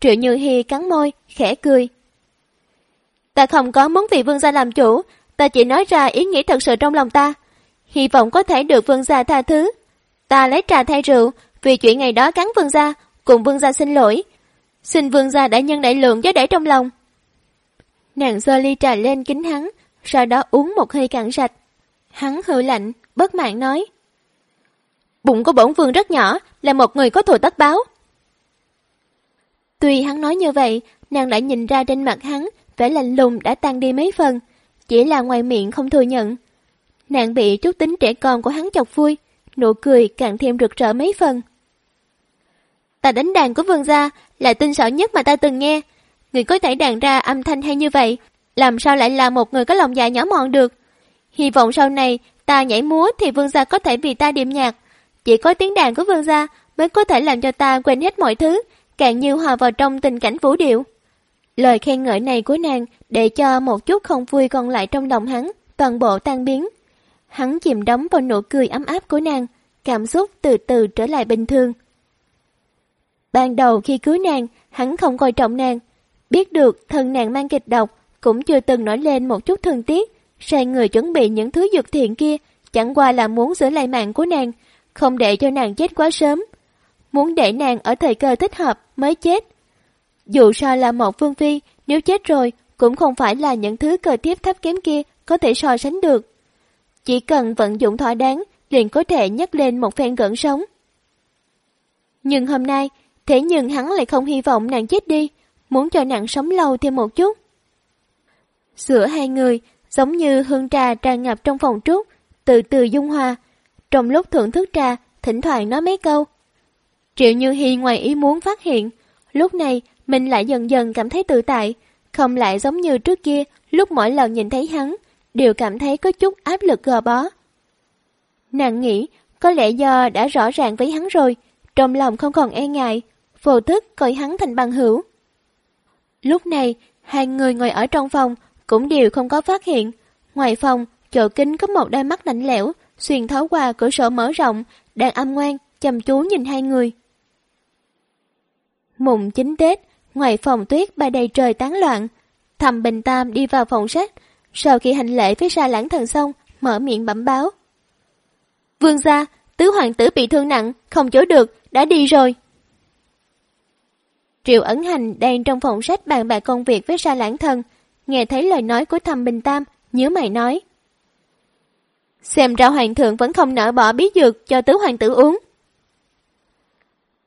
Triệu Như Hi cắn môi, khẽ cười. Ta không có muốn vì vương gia làm chủ, ta chỉ nói ra ý nghĩ thật sự trong lòng ta. Hy vọng có thể được vương gia tha thứ. Ta lấy trà thay rượu, vì chuyện ngày đó cắn vương gia, cùng vương gia xin lỗi. Xin vương gia đại nhân đại lượng chớ để trong lòng. Nàng dơ ly trà lên kính hắn, sau đó uống một hơi cạn sạch. Hắn hừ lạnh, bất mãn nói. Bụng của bổn vương rất nhỏ, là một người có thù tất báo. Tuy hắn nói như vậy, nàng lại nhìn ra trên mặt hắn, vẻ lạnh lùng đã tan đi mấy phần, chỉ là ngoài miệng không thừa nhận. Nàng bị chút tính trẻ con của hắn chọc vui, nụ cười càng thêm rực rỡ mấy phần. Ta đánh đàn của vương gia là tinh xảo nhất mà ta từng nghe. Người có thể đàn ra âm thanh hay như vậy, làm sao lại là một người có lòng dạ nhỏ mọn được. Hy vọng sau này ta nhảy múa thì vương gia có thể vì ta điềm nhạc. Chỉ có tiếng đàn của vương gia mới có thể làm cho ta quên hết mọi thứ, càng như hòa vào trong tình cảnh vũ điệu. Lời khen ngợi này của nàng để cho một chút không vui còn lại trong lòng hắn, toàn bộ tan biến. Hắn chìm đắm vào nụ cười ấm áp của nàng, cảm xúc từ từ trở lại bình thường. Ban đầu khi cưới nàng, hắn không coi trọng nàng. Biết được thân nàng mang kịch độc, cũng chưa từng nổi lên một chút thương tiếc. Sai người chuẩn bị những thứ dược thiện kia, chẳng qua là muốn giữ lại mạng của nàng, không để cho nàng chết quá sớm. Muốn để nàng ở thời cơ thích hợp mới chết. Dù sao là một phương phi, nếu chết rồi, cũng không phải là những thứ cơ tiếp thấp kém kia có thể so sánh được. Chỉ cần vận dụng thỏa đáng, liền có thể nhấc lên một phen gợn sống. Nhưng hôm nay, thế nhưng hắn lại không hy vọng nàng chết đi, muốn cho nàng sống lâu thêm một chút. Giữa hai người, giống như hương trà tràn ngập trong phòng trúc, từ từ dung hòa. Trong lúc thưởng thức trà, thỉnh thoảng nói mấy câu. Triệu Như Hi ngoài ý muốn phát hiện, lúc này mình lại dần dần cảm thấy tự tại, không lại giống như trước kia, lúc mỗi lần nhìn thấy hắn, đều cảm thấy có chút áp lực gò bó. Nàng nghĩ, có lẽ do đã rõ ràng với hắn rồi, trong lòng không còn e ngại, vô thức coi hắn thành bằng hữu. Lúc này, hai người ngồi ở trong phòng cũng đều không có phát hiện. Ngoài phòng, chỗ kính có một đôi mắt lạnh lẽo, xuyên thấu qua cửa sổ mở rộng, đang âm ngoan, chăm chú nhìn hai người. Mùng chính Tết, ngoài phòng tuyết bay đầy trời tán loạn, thầm bình tam đi vào phòng sách, sau khi hành lễ với sa lãng thần xong, mở miệng bẩm báo. Vương gia, tứ hoàng tử bị thương nặng, không chữa được, đã đi rồi. Triệu ấn hành đang trong phòng sách bàn bạc công việc với sa lãng thần, nghe thấy lời nói của thầm bình tam, nhớ mày nói. Xem ra hoàng thượng vẫn không nỡ bỏ bí dược cho tứ hoàng tử uống.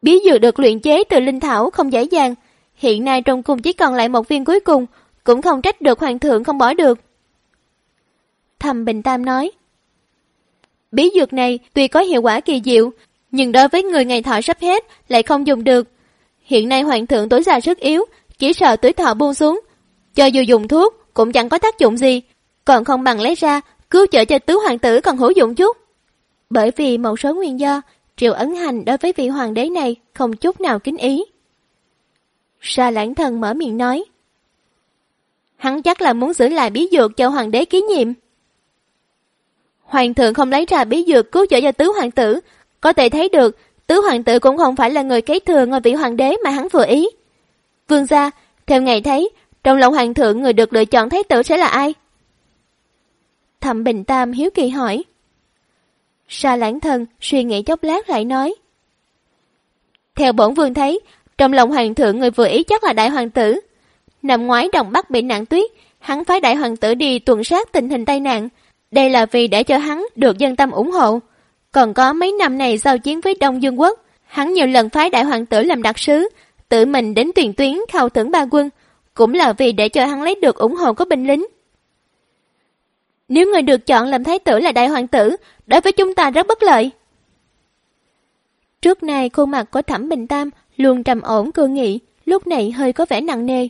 Bí dược được luyện chế từ linh thảo không dễ dàng, hiện nay trong cung chỉ còn lại một viên cuối cùng, cũng không trách được hoàng thượng không bỏ được. Thầm Bình Tam nói. Bí dược này tuy có hiệu quả kỳ diệu, nhưng đối với người ngày thọ sắp hết lại không dùng được. Hiện nay hoàng thượng tối già rất yếu, chỉ sợ tuổi thọ buông xuống. Cho dù dùng thuốc cũng chẳng có tác dụng gì, còn không bằng lấy ra cứu chữa cho tứ hoàng tử còn hữu dụng chút. Bởi vì một số nguyên do, Triệu Ấn Hành đối với vị hoàng đế này không chút nào kính ý. Sa lãng thần mở miệng nói. Hắn chắc là muốn giữ lại bí dược cho hoàng đế ký nhiệm. Hoàng thượng không lấy ra bí dược cứu chữa cho tứ hoàng tử, có thể thấy được tứ hoàng tử cũng không phải là người kế thừa ngôi vị hoàng đế mà hắn vừa ý. Vương gia, theo ngày thấy, trong lòng hoàng thượng người được lựa chọn thái tử sẽ là ai? Thẩm Bình Tam hiếu kỳ hỏi. Sa lãng thần suy nghĩ chốc lát lại nói. Theo bổn vương thấy, trong lòng hoàng thượng người vừa ý chắc là đại hoàng tử. Năm ngoái đồng bắc bị nạn tuyết, hắn phái đại hoàng tử đi tuần sát tình hình tai nạn. Đây là vì để cho hắn được dân tâm ủng hộ. Còn có mấy năm này giao chiến với Đông Dương Quốc, hắn nhiều lần phái đại hoàng tử làm đặc sứ, tự mình đến tuyển tuyến khao thưởng ba quân, cũng là vì để cho hắn lấy được ủng hộ của binh lính. Nếu người được chọn làm thái tử là đại hoàng tử, đối với chúng ta rất bất lợi. Trước nay khuôn mặt của Thẩm Bình Tam luôn trầm ổn cương nghị, lúc này hơi có vẻ nặng nề.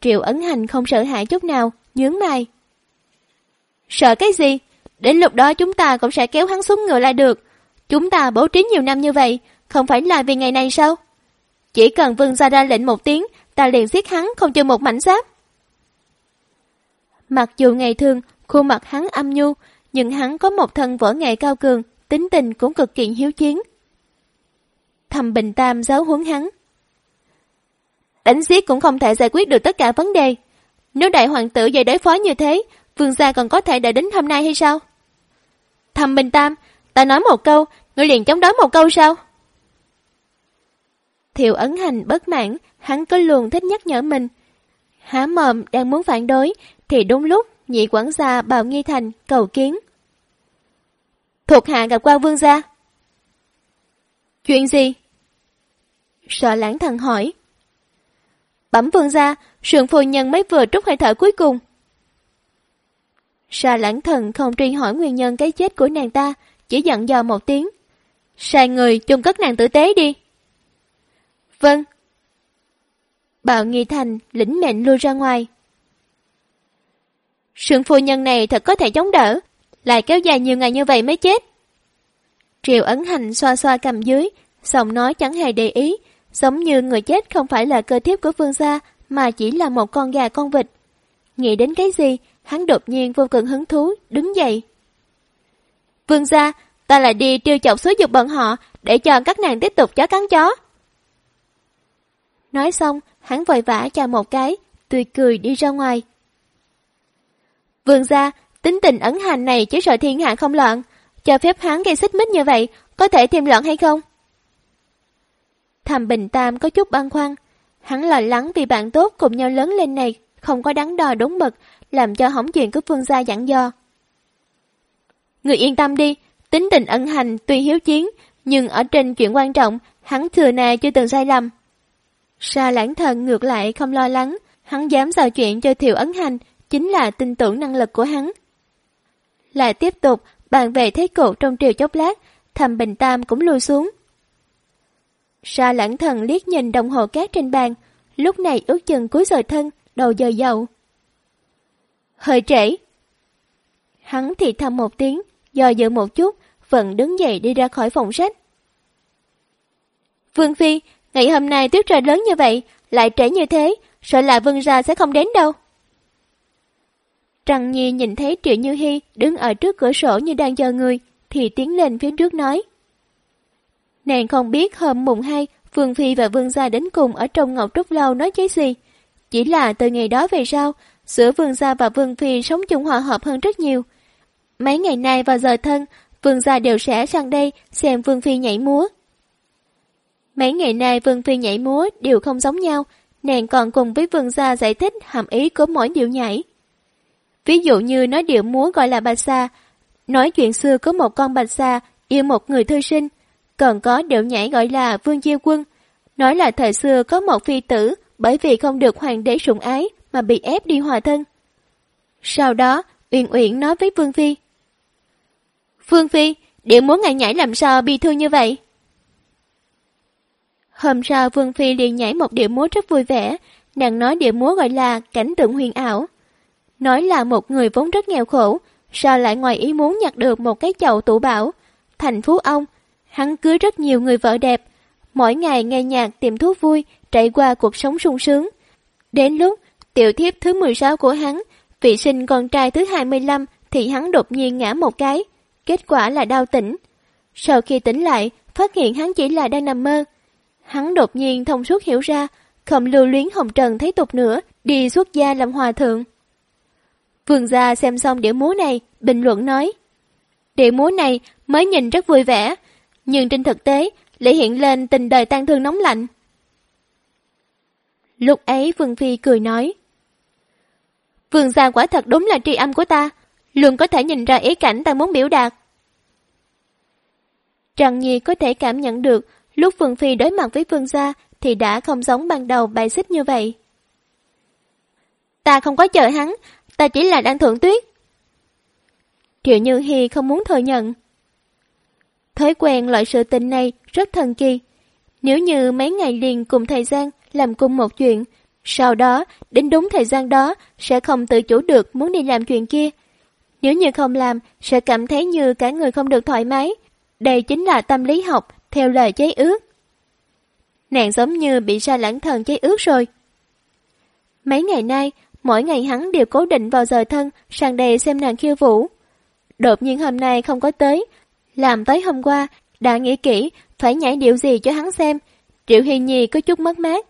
Triệu Ấn Hành không sợ hãi chút nào, nhướng mày. Sợ cái gì? Đến lúc đó chúng ta cũng sẽ kéo hắn xuống ngựa lại được. Chúng ta bố trí nhiều năm như vậy, không phải là vì ngày này sao? Chỉ cần vương ra ra lệnh một tiếng, ta liền giết hắn không chừa một mảnh giáp. Mặc dù ngày thường, khuôn mặt hắn âm nhu, nhưng hắn có một thân võ nghệ cao cường, tính tình cũng cực kỳ hiếu chiến. Thầm Bình Tam giáo huấn hắn. Đánh giết cũng không thể giải quyết được tất cả vấn đề. Nếu đại hoàng tử dạy đối phó như thế, vương gia còn có thể đợi đến hôm nay hay sao? Thầm Bình Tam, ta nói một câu, ngươi liền chống đối một câu sao? Thiệu ấn hành bất mãn, hắn cứ luôn thích nhắc nhở mình. Há mồm đang muốn phản đối, thì đúng lúc nhị quản gia bào nghi thành cầu kiến. Thuộc hạ gặp quan vương gia. Chuyện gì? Sợ lãng thần hỏi. Bẩm vương gia, sườn phu nhân mới vừa trút hơi thở cuối cùng. Sa lãng thần không truy hỏi nguyên nhân cái chết của nàng ta, chỉ dặn dò một tiếng. Sai người chung cất nàng tử tế đi. Vâng. Bạo nghi thành lĩnh mệnh lui ra ngoài. Sương phu nhân này thật có thể chống đỡ, lại kéo dài nhiều ngày như vậy mới chết. Triều ấn hành xoa xoa cầm dưới, giọng nói chẳng hề để ý, giống như người chết không phải là cơ thiếp của vương gia, mà chỉ là một con gà con vịt. Nghĩ đến cái gì, hắn đột nhiên vô cùng hứng thú, đứng dậy. Vương gia, ta lại đi tiêu chọc xúi dục bọn họ, để cho các nàng tiếp tục chó cắn chó. Nói xong, hắn vội vã chào một cái, tươi cười đi ra ngoài. Vương gia, tính tình ẩn hành này chứ sợ thiên hạ không loạn, cho phép hắn gây xích mích như vậy, có thể thêm loạn hay không? Thầm Bình Tam có chút băn khoăn, hắn lo lắng vì bạn tốt cùng nhau lớn lên này không có đắn đo đúng mực, làm cho hỏng chuyện của phương gia dặn do Người yên tâm đi, tính tình ẩn hành tuy hiếu chiến, nhưng ở trên chuyện quan trọng, hắn thừa nè chưa từng sai lầm. Sa lãng thần ngược lại không lo lắng, hắn dám giao chuyện cho Thiệu Ấn Hành, chính là tin tưởng năng lực của hắn. Lại tiếp tục, bàn về thế cục trong triều chốc lát, thầm bình tam cũng lùi xuống. Sa lãng thần liếc nhìn đồng hồ cát trên bàn, lúc này ước chừng cuối giờ thân, đầu giờ dầu. Hơi trễ. Hắn thì thầm một tiếng, do dự một chút, vẫn đứng dậy đi ra khỏi phòng sách. Vương Phi, ngày hôm nay tuyết trời lớn như vậy, lại trễ như thế, sợ là Vương ra sẽ không đến đâu. Trăng Nhi nhìn thấy Triệu Như Hi đứng ở trước cửa sổ như đang chờ người, thì tiến lên phía trước nói. Nàng không biết hôm mùng 2, Vương Phi và Vương Gia đến cùng ở trong Ngọc Trúc Lâu nói cái gì. Chỉ là từ ngày đó về sau, giữa Vương Gia và Vương Phi sống chung hòa hợp hơn rất nhiều. Mấy ngày nay vào giờ thân, Vương Gia đều sẽ sang đây xem Vương Phi nhảy múa. Mấy ngày nay Vương Phi nhảy múa đều không giống nhau, nàng còn cùng với Vương Gia giải thích hàm ý của mỗi điệu nhảy. Ví dụ như nói điệu múa gọi là bạch sa, nói chuyện xưa có một con bạch sa yêu một người thư sinh, còn có điệu nhảy gọi là Vương Diêu Quân, nói là thời xưa có một phi tử bởi vì không được hoàng đế sủng ái mà bị ép đi hòa thân. Sau đó, Uyển Uyển nói với Vương Phi. Vương Phi, điệu múa ngài nhảy làm sao bị thương như vậy? Hôm sau Vương Phi liền nhảy một điệu múa rất vui vẻ, nàng nói điệu múa gọi là cảnh tượng huyền ảo. Nói là một người vốn rất nghèo khổ, sao lại ngoài ý muốn nhặt được một cái chậu tủ bảo. Thành phú ông, hắn cưới rất nhiều người vợ đẹp, mỗi ngày nghe nhạc tìm thú vui, trải qua cuộc sống sung sướng. Đến lúc tiểu thiếp thứ 16 của hắn, vị sinh con trai thứ 25 thì hắn đột nhiên ngã một cái, kết quả là đau tỉnh. Sau khi tỉnh lại, phát hiện hắn chỉ là đang nằm mơ. Hắn đột nhiên thông suốt hiểu ra, không lưu luyến hồng trần thấy tục nữa, đi xuất gia làm hòa thượng. Vương gia xem xong điệu múa này, bình luận nói. Điệu múa này mới nhìn rất vui vẻ, nhưng trên thực tế lại hiện lên tình đời tan thương nóng lạnh. Lúc ấy Vương Phi cười nói. Vương gia quả thật đúng là tri âm của ta, luôn có thể nhìn ra ý cảnh ta muốn biểu đạt. Trần Nhi có thể cảm nhận được lúc Vương Phi đối mặt với Vương gia thì đã không giống ban đầu bài xích như vậy. Ta không có chờ hắn, ta chỉ là đang thượng tuyết. Triệu Như Hi không muốn thừa nhận. Thói quen loại sự tình này rất thần kỳ. Nếu như mấy ngày liền cùng thời gian làm cùng một chuyện, sau đó đến đúng thời gian đó sẽ không tự chủ được muốn đi làm chuyện kia. Nếu như không làm sẽ cảm thấy như cả người không được thoải mái. Đây chính là tâm lý học theo lời cháy ước. Nàng giống như bị sa lãng thần cháy ước rồi. Mấy ngày nay, mỗi ngày hắn đều cố định vào giờ thân sang đây xem nàng khiêu vũ. Đột nhiên hôm nay không có tới, làm tới hôm qua, đã nghĩ kỹ phải nhảy điệu gì cho hắn xem. Triệu Hiền Nhi có chút mất mát.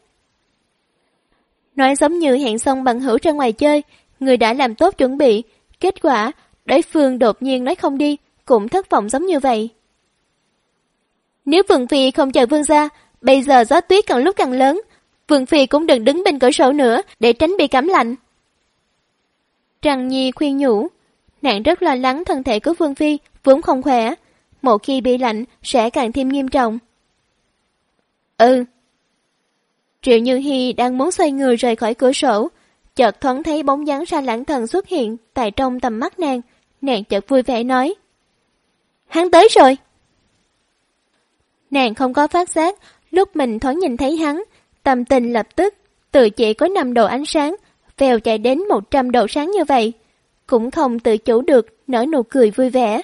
Nói giống như hẹn xong bằng hữu ra ngoài chơi, người đã làm tốt chuẩn bị, kết quả đối phương đột nhiên nói không đi, cũng thất vọng giống như vậy. Nếu Vương Phi không chờ Vương gia, Bây giờ gió tuyết càng lúc càng lớn, Vương Phi cũng đừng đứng bên cửa sổ nữa để tránh bị cảm lạnh. Trăng Nhi khuyên nhủ, nàng rất lo lắng thân thể của Vương Phi vốn không khỏe, một khi bị lạnh sẽ càng thêm nghiêm trọng. Ừ. Triệu Như Hi đang muốn xoay người rời khỏi cửa sổ, chợt thoáng thấy bóng dáng ra lãng thần xuất hiện tại trong tầm mắt nàng, nàng chợt vui vẻ nói. Hắn tới rồi. Nàng không có phát giác, lúc mình thoáng nhìn thấy hắn, tâm tình lập tức, từ chỉ có 5 độ ánh sáng, vèo chạy đến 100 độ sáng như vậy, cũng không tự chủ được nở nụ cười vui vẻ.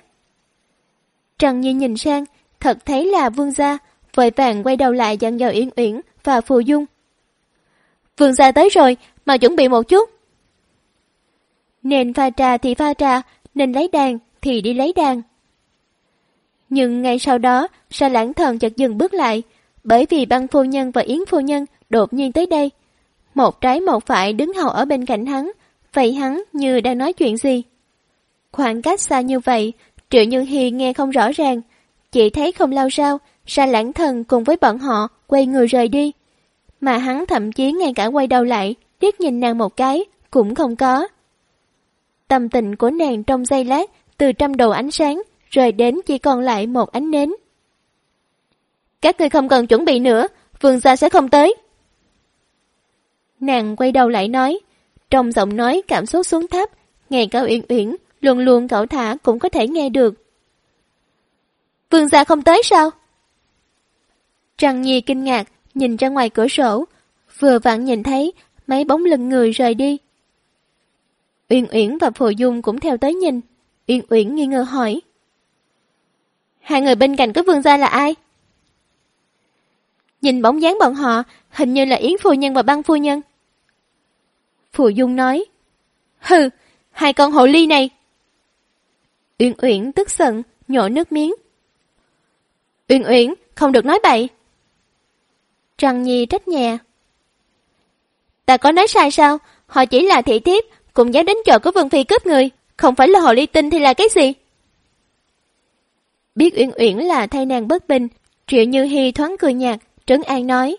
Trần Nhi nhìn sang, thật thấy là vương gia, vội vàng quay đầu lại dặn dò Yến Uyển và Phù Dung. Vương gia tới rồi, mà chuẩn bị một chút. Nên pha trà thì pha trà, nên lấy đàn thì đi lấy đàn. Nhưng ngay sau đó, sa lãng thần chợt dừng bước lại, bởi vì băng phu nhân và yến phu nhân đột nhiên tới đây. Một trái một phải đứng hầu ở bên cạnh hắn, vậy hắn như đang nói chuyện gì? Khoảng cách xa như vậy, Triệu Như Hi nghe không rõ ràng, chỉ thấy không lâu sau, sa lãng thần cùng với bọn họ quay người rời đi. Mà hắn thậm chí ngay cả quay đầu lại, liếc nhìn nàng một cái, cũng không có. Tâm tình của nàng trong giây lát, từ trăm đầu ánh sáng, rời đến chỉ còn lại một ánh nến. Các người không cần chuẩn bị nữa, vương gia sẽ không tới. Nàng quay đầu lại nói, trong giọng nói cảm xúc xuống thấp, ngày cao uyển uyển, luôn luôn cậu thả cũng có thể nghe được. Vương gia không tới sao? Trăng Nhi kinh ngạc, nhìn ra ngoài cửa sổ, vừa vặn nhìn thấy mấy bóng lưng người rời đi. Uyển Uyển và Phù Dung cũng theo tới nhìn. Uyển Uyển nghi ngờ hỏi. Hai người bên cạnh cái vương gia là ai? Nhìn bóng dáng bọn họ, hình như là Yến Phu Nhân và Băng Phu Nhân. Phù Dung nói. Hừ, hai con hồ ly này. Uyển Uyển tức giận, nhổ nước miếng. Uyển Uyển, không được nói bậy trần Nhi trách nhẹ. Ta có nói sai sao? Họ chỉ là thị thiếp, cũng dám đến chỗ của Vân Phi cướp người, không phải là hồ ly tinh thì là cái gì? Biết Uyển Uyển là thay nàng bất bình, Triệu Như Hi thoáng cười nhạt, trấn an nói.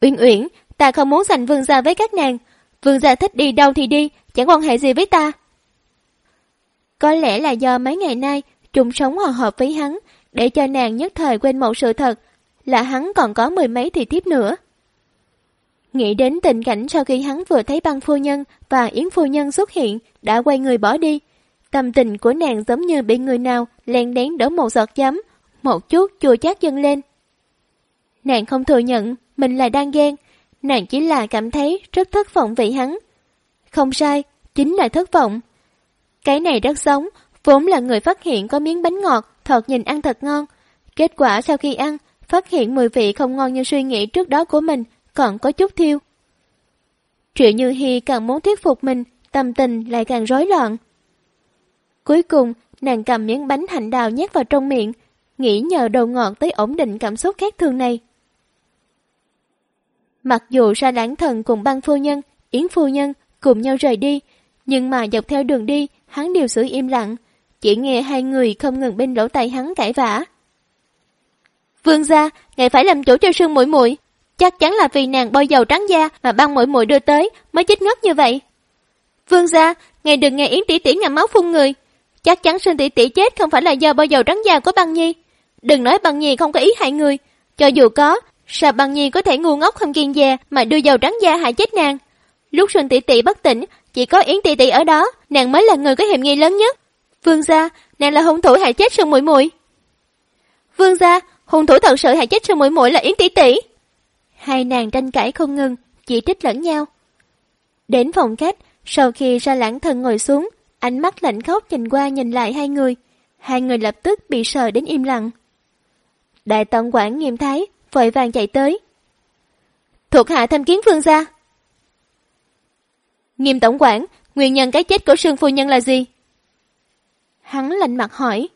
Uyển Uyển, ta không muốn giành vương gia với các nàng, vương gia thích đi đâu thì đi, chẳng quan hệ gì với ta. Có lẽ là do mấy ngày nay trùng sống hòa hợp với hắn, để cho nàng nhất thời quên một sự thật, là hắn còn có mười mấy thị thiếp nữa. Nghĩ đến tình cảnh sau khi hắn vừa thấy băng phu nhân và yến phu nhân xuất hiện, đã quay người bỏ đi. Tâm tình của nàng giống như bị người nào len đén đổ một giọt chấm, một chút chua chát dâng lên. Nàng không thừa nhận mình là đang ghen, nàng chỉ là cảm thấy rất thất vọng vì hắn. Không sai, chính là thất vọng. Cái này rất giống, vốn là người phát hiện có miếng bánh ngọt, thật nhìn ăn thật ngon. Kết quả sau khi ăn, phát hiện mùi vị không ngon như suy nghĩ trước đó của mình, còn có chút thiêu. Triệu Như Hi càng muốn thuyết phục mình, tâm tình lại càng rối loạn. Cuối cùng, nàng cầm miếng bánh hạnh đào nhét vào trong miệng, nghĩ nhờ đầu ngọt tới ổn định cảm xúc khác thường này. Mặc dù ra lãng thần cùng băng phu nhân, yến phu nhân cùng nhau rời đi, nhưng mà dọc theo đường đi, hắn đều giữ im lặng, chỉ nghe hai người không ngừng bên lỗ tay hắn cãi vã. Vương gia, ngài phải làm chủ cho sương mũi mũi. Chắc chắn là vì nàng bôi dầu trắng da mà băng mũi mũi đưa tới mới chết ngất như vậy. Vương gia, ngài đừng nghe Yến tỷ tỷ ngậm máu phun người. Chắc chắn Sương tỷ tỷ chết không phải là do bôi dầu trắng da của băng nhi. Đừng nói băng nhi không có ý hại người. Cho dù có, sao băng nhi có thể ngu ngốc không kiên dè mà đưa dầu trắng da hại chết nàng. Lúc Sương tỷ tỷ bất tỉnh, chỉ có Yến tỷ tỷ ở đó, nàng mới là người có hiểm nghi lớn nhất. Vương gia, nàng là hung thủ hại chết Sương mũi mũi. Vương gia, hung thủ thật sự hại chết sư muội muội là Yến tỷ tỷ. Hai nàng tranh cãi không ngừng, chỉ trích lẫn nhau. Đến phòng khách, sau khi ra lãng thần ngồi xuống, ánh mắt lạnh khóc nhìn qua nhìn lại hai người. Hai người lập tức bị sợ đến im lặng. Đại tổng quản nghiêm thái, vội vàng chạy tới. Thuộc hạ tham kiến phương gia. Nghiêm tổng quản, nguyên nhân cái chết của sương phu nhân là gì? Hắn lạnh mặt hỏi.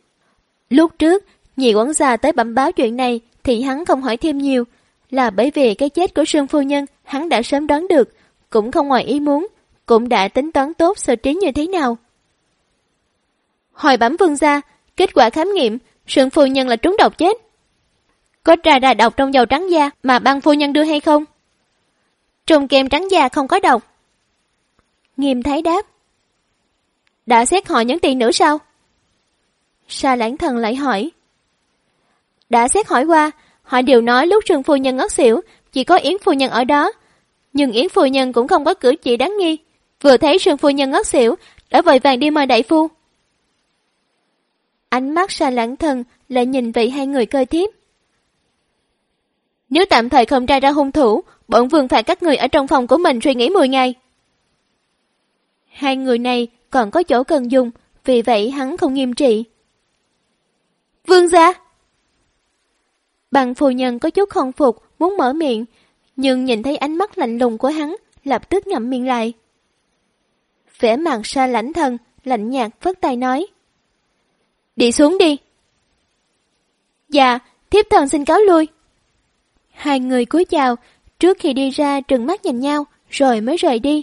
Lúc trước, nhị quản gia tới bẩm báo chuyện này thì hắn không hỏi thêm nhiều, là bởi vì cái chết của Sương Phu Nhân hắn đã sớm đoán được, cũng không ngoài ý muốn, cũng đã tính toán tốt sơ trí như thế nào. Hồi bẩm vương gia kết quả khám nghiệm, Sương Phu Nhân là trúng độc chết. Có trà đà độc trong dầu trắng da mà băng phu nhân đưa hay không? Trùng kem trắng da không có độc. Nghiêm thái đáp. Đã xét hỏi những tỷ nữ sao? Sa lãng thần lại hỏi. Đã xét hỏi qua, họ đều nói lúc Trương Phu Nhân ngất xỉu, chỉ có Yến Phu Nhân ở đó. Nhưng Yến Phu Nhân cũng không có cử chỉ đáng nghi. Vừa thấy Trương Phu Nhân ngất xỉu, đã vội vàng đi mời đại phu. Ánh mắt xa lãng thần lại nhìn vị hai người cơ thiếp. Nếu tạm thời không tra ra hung thủ, bọn vương phải các người ở trong phòng của mình suy nghĩ 10 ngày. Hai người này còn có chỗ cần dùng, vì vậy hắn không nghiêm trị. Vương gia! Bằng phu nhân có chút không phục, muốn mở miệng, nhưng nhìn thấy ánh mắt lạnh lùng của hắn, lập tức ngậm miệng lại. Vẻ mặt xa lãnh thần, lạnh nhạt phất tay nói. Đi xuống đi. Dạ, thiếp thần xin cáo lui. Hai người cúi chào, trước khi đi ra trừng mắt nhìn nhau, rồi mới rời đi.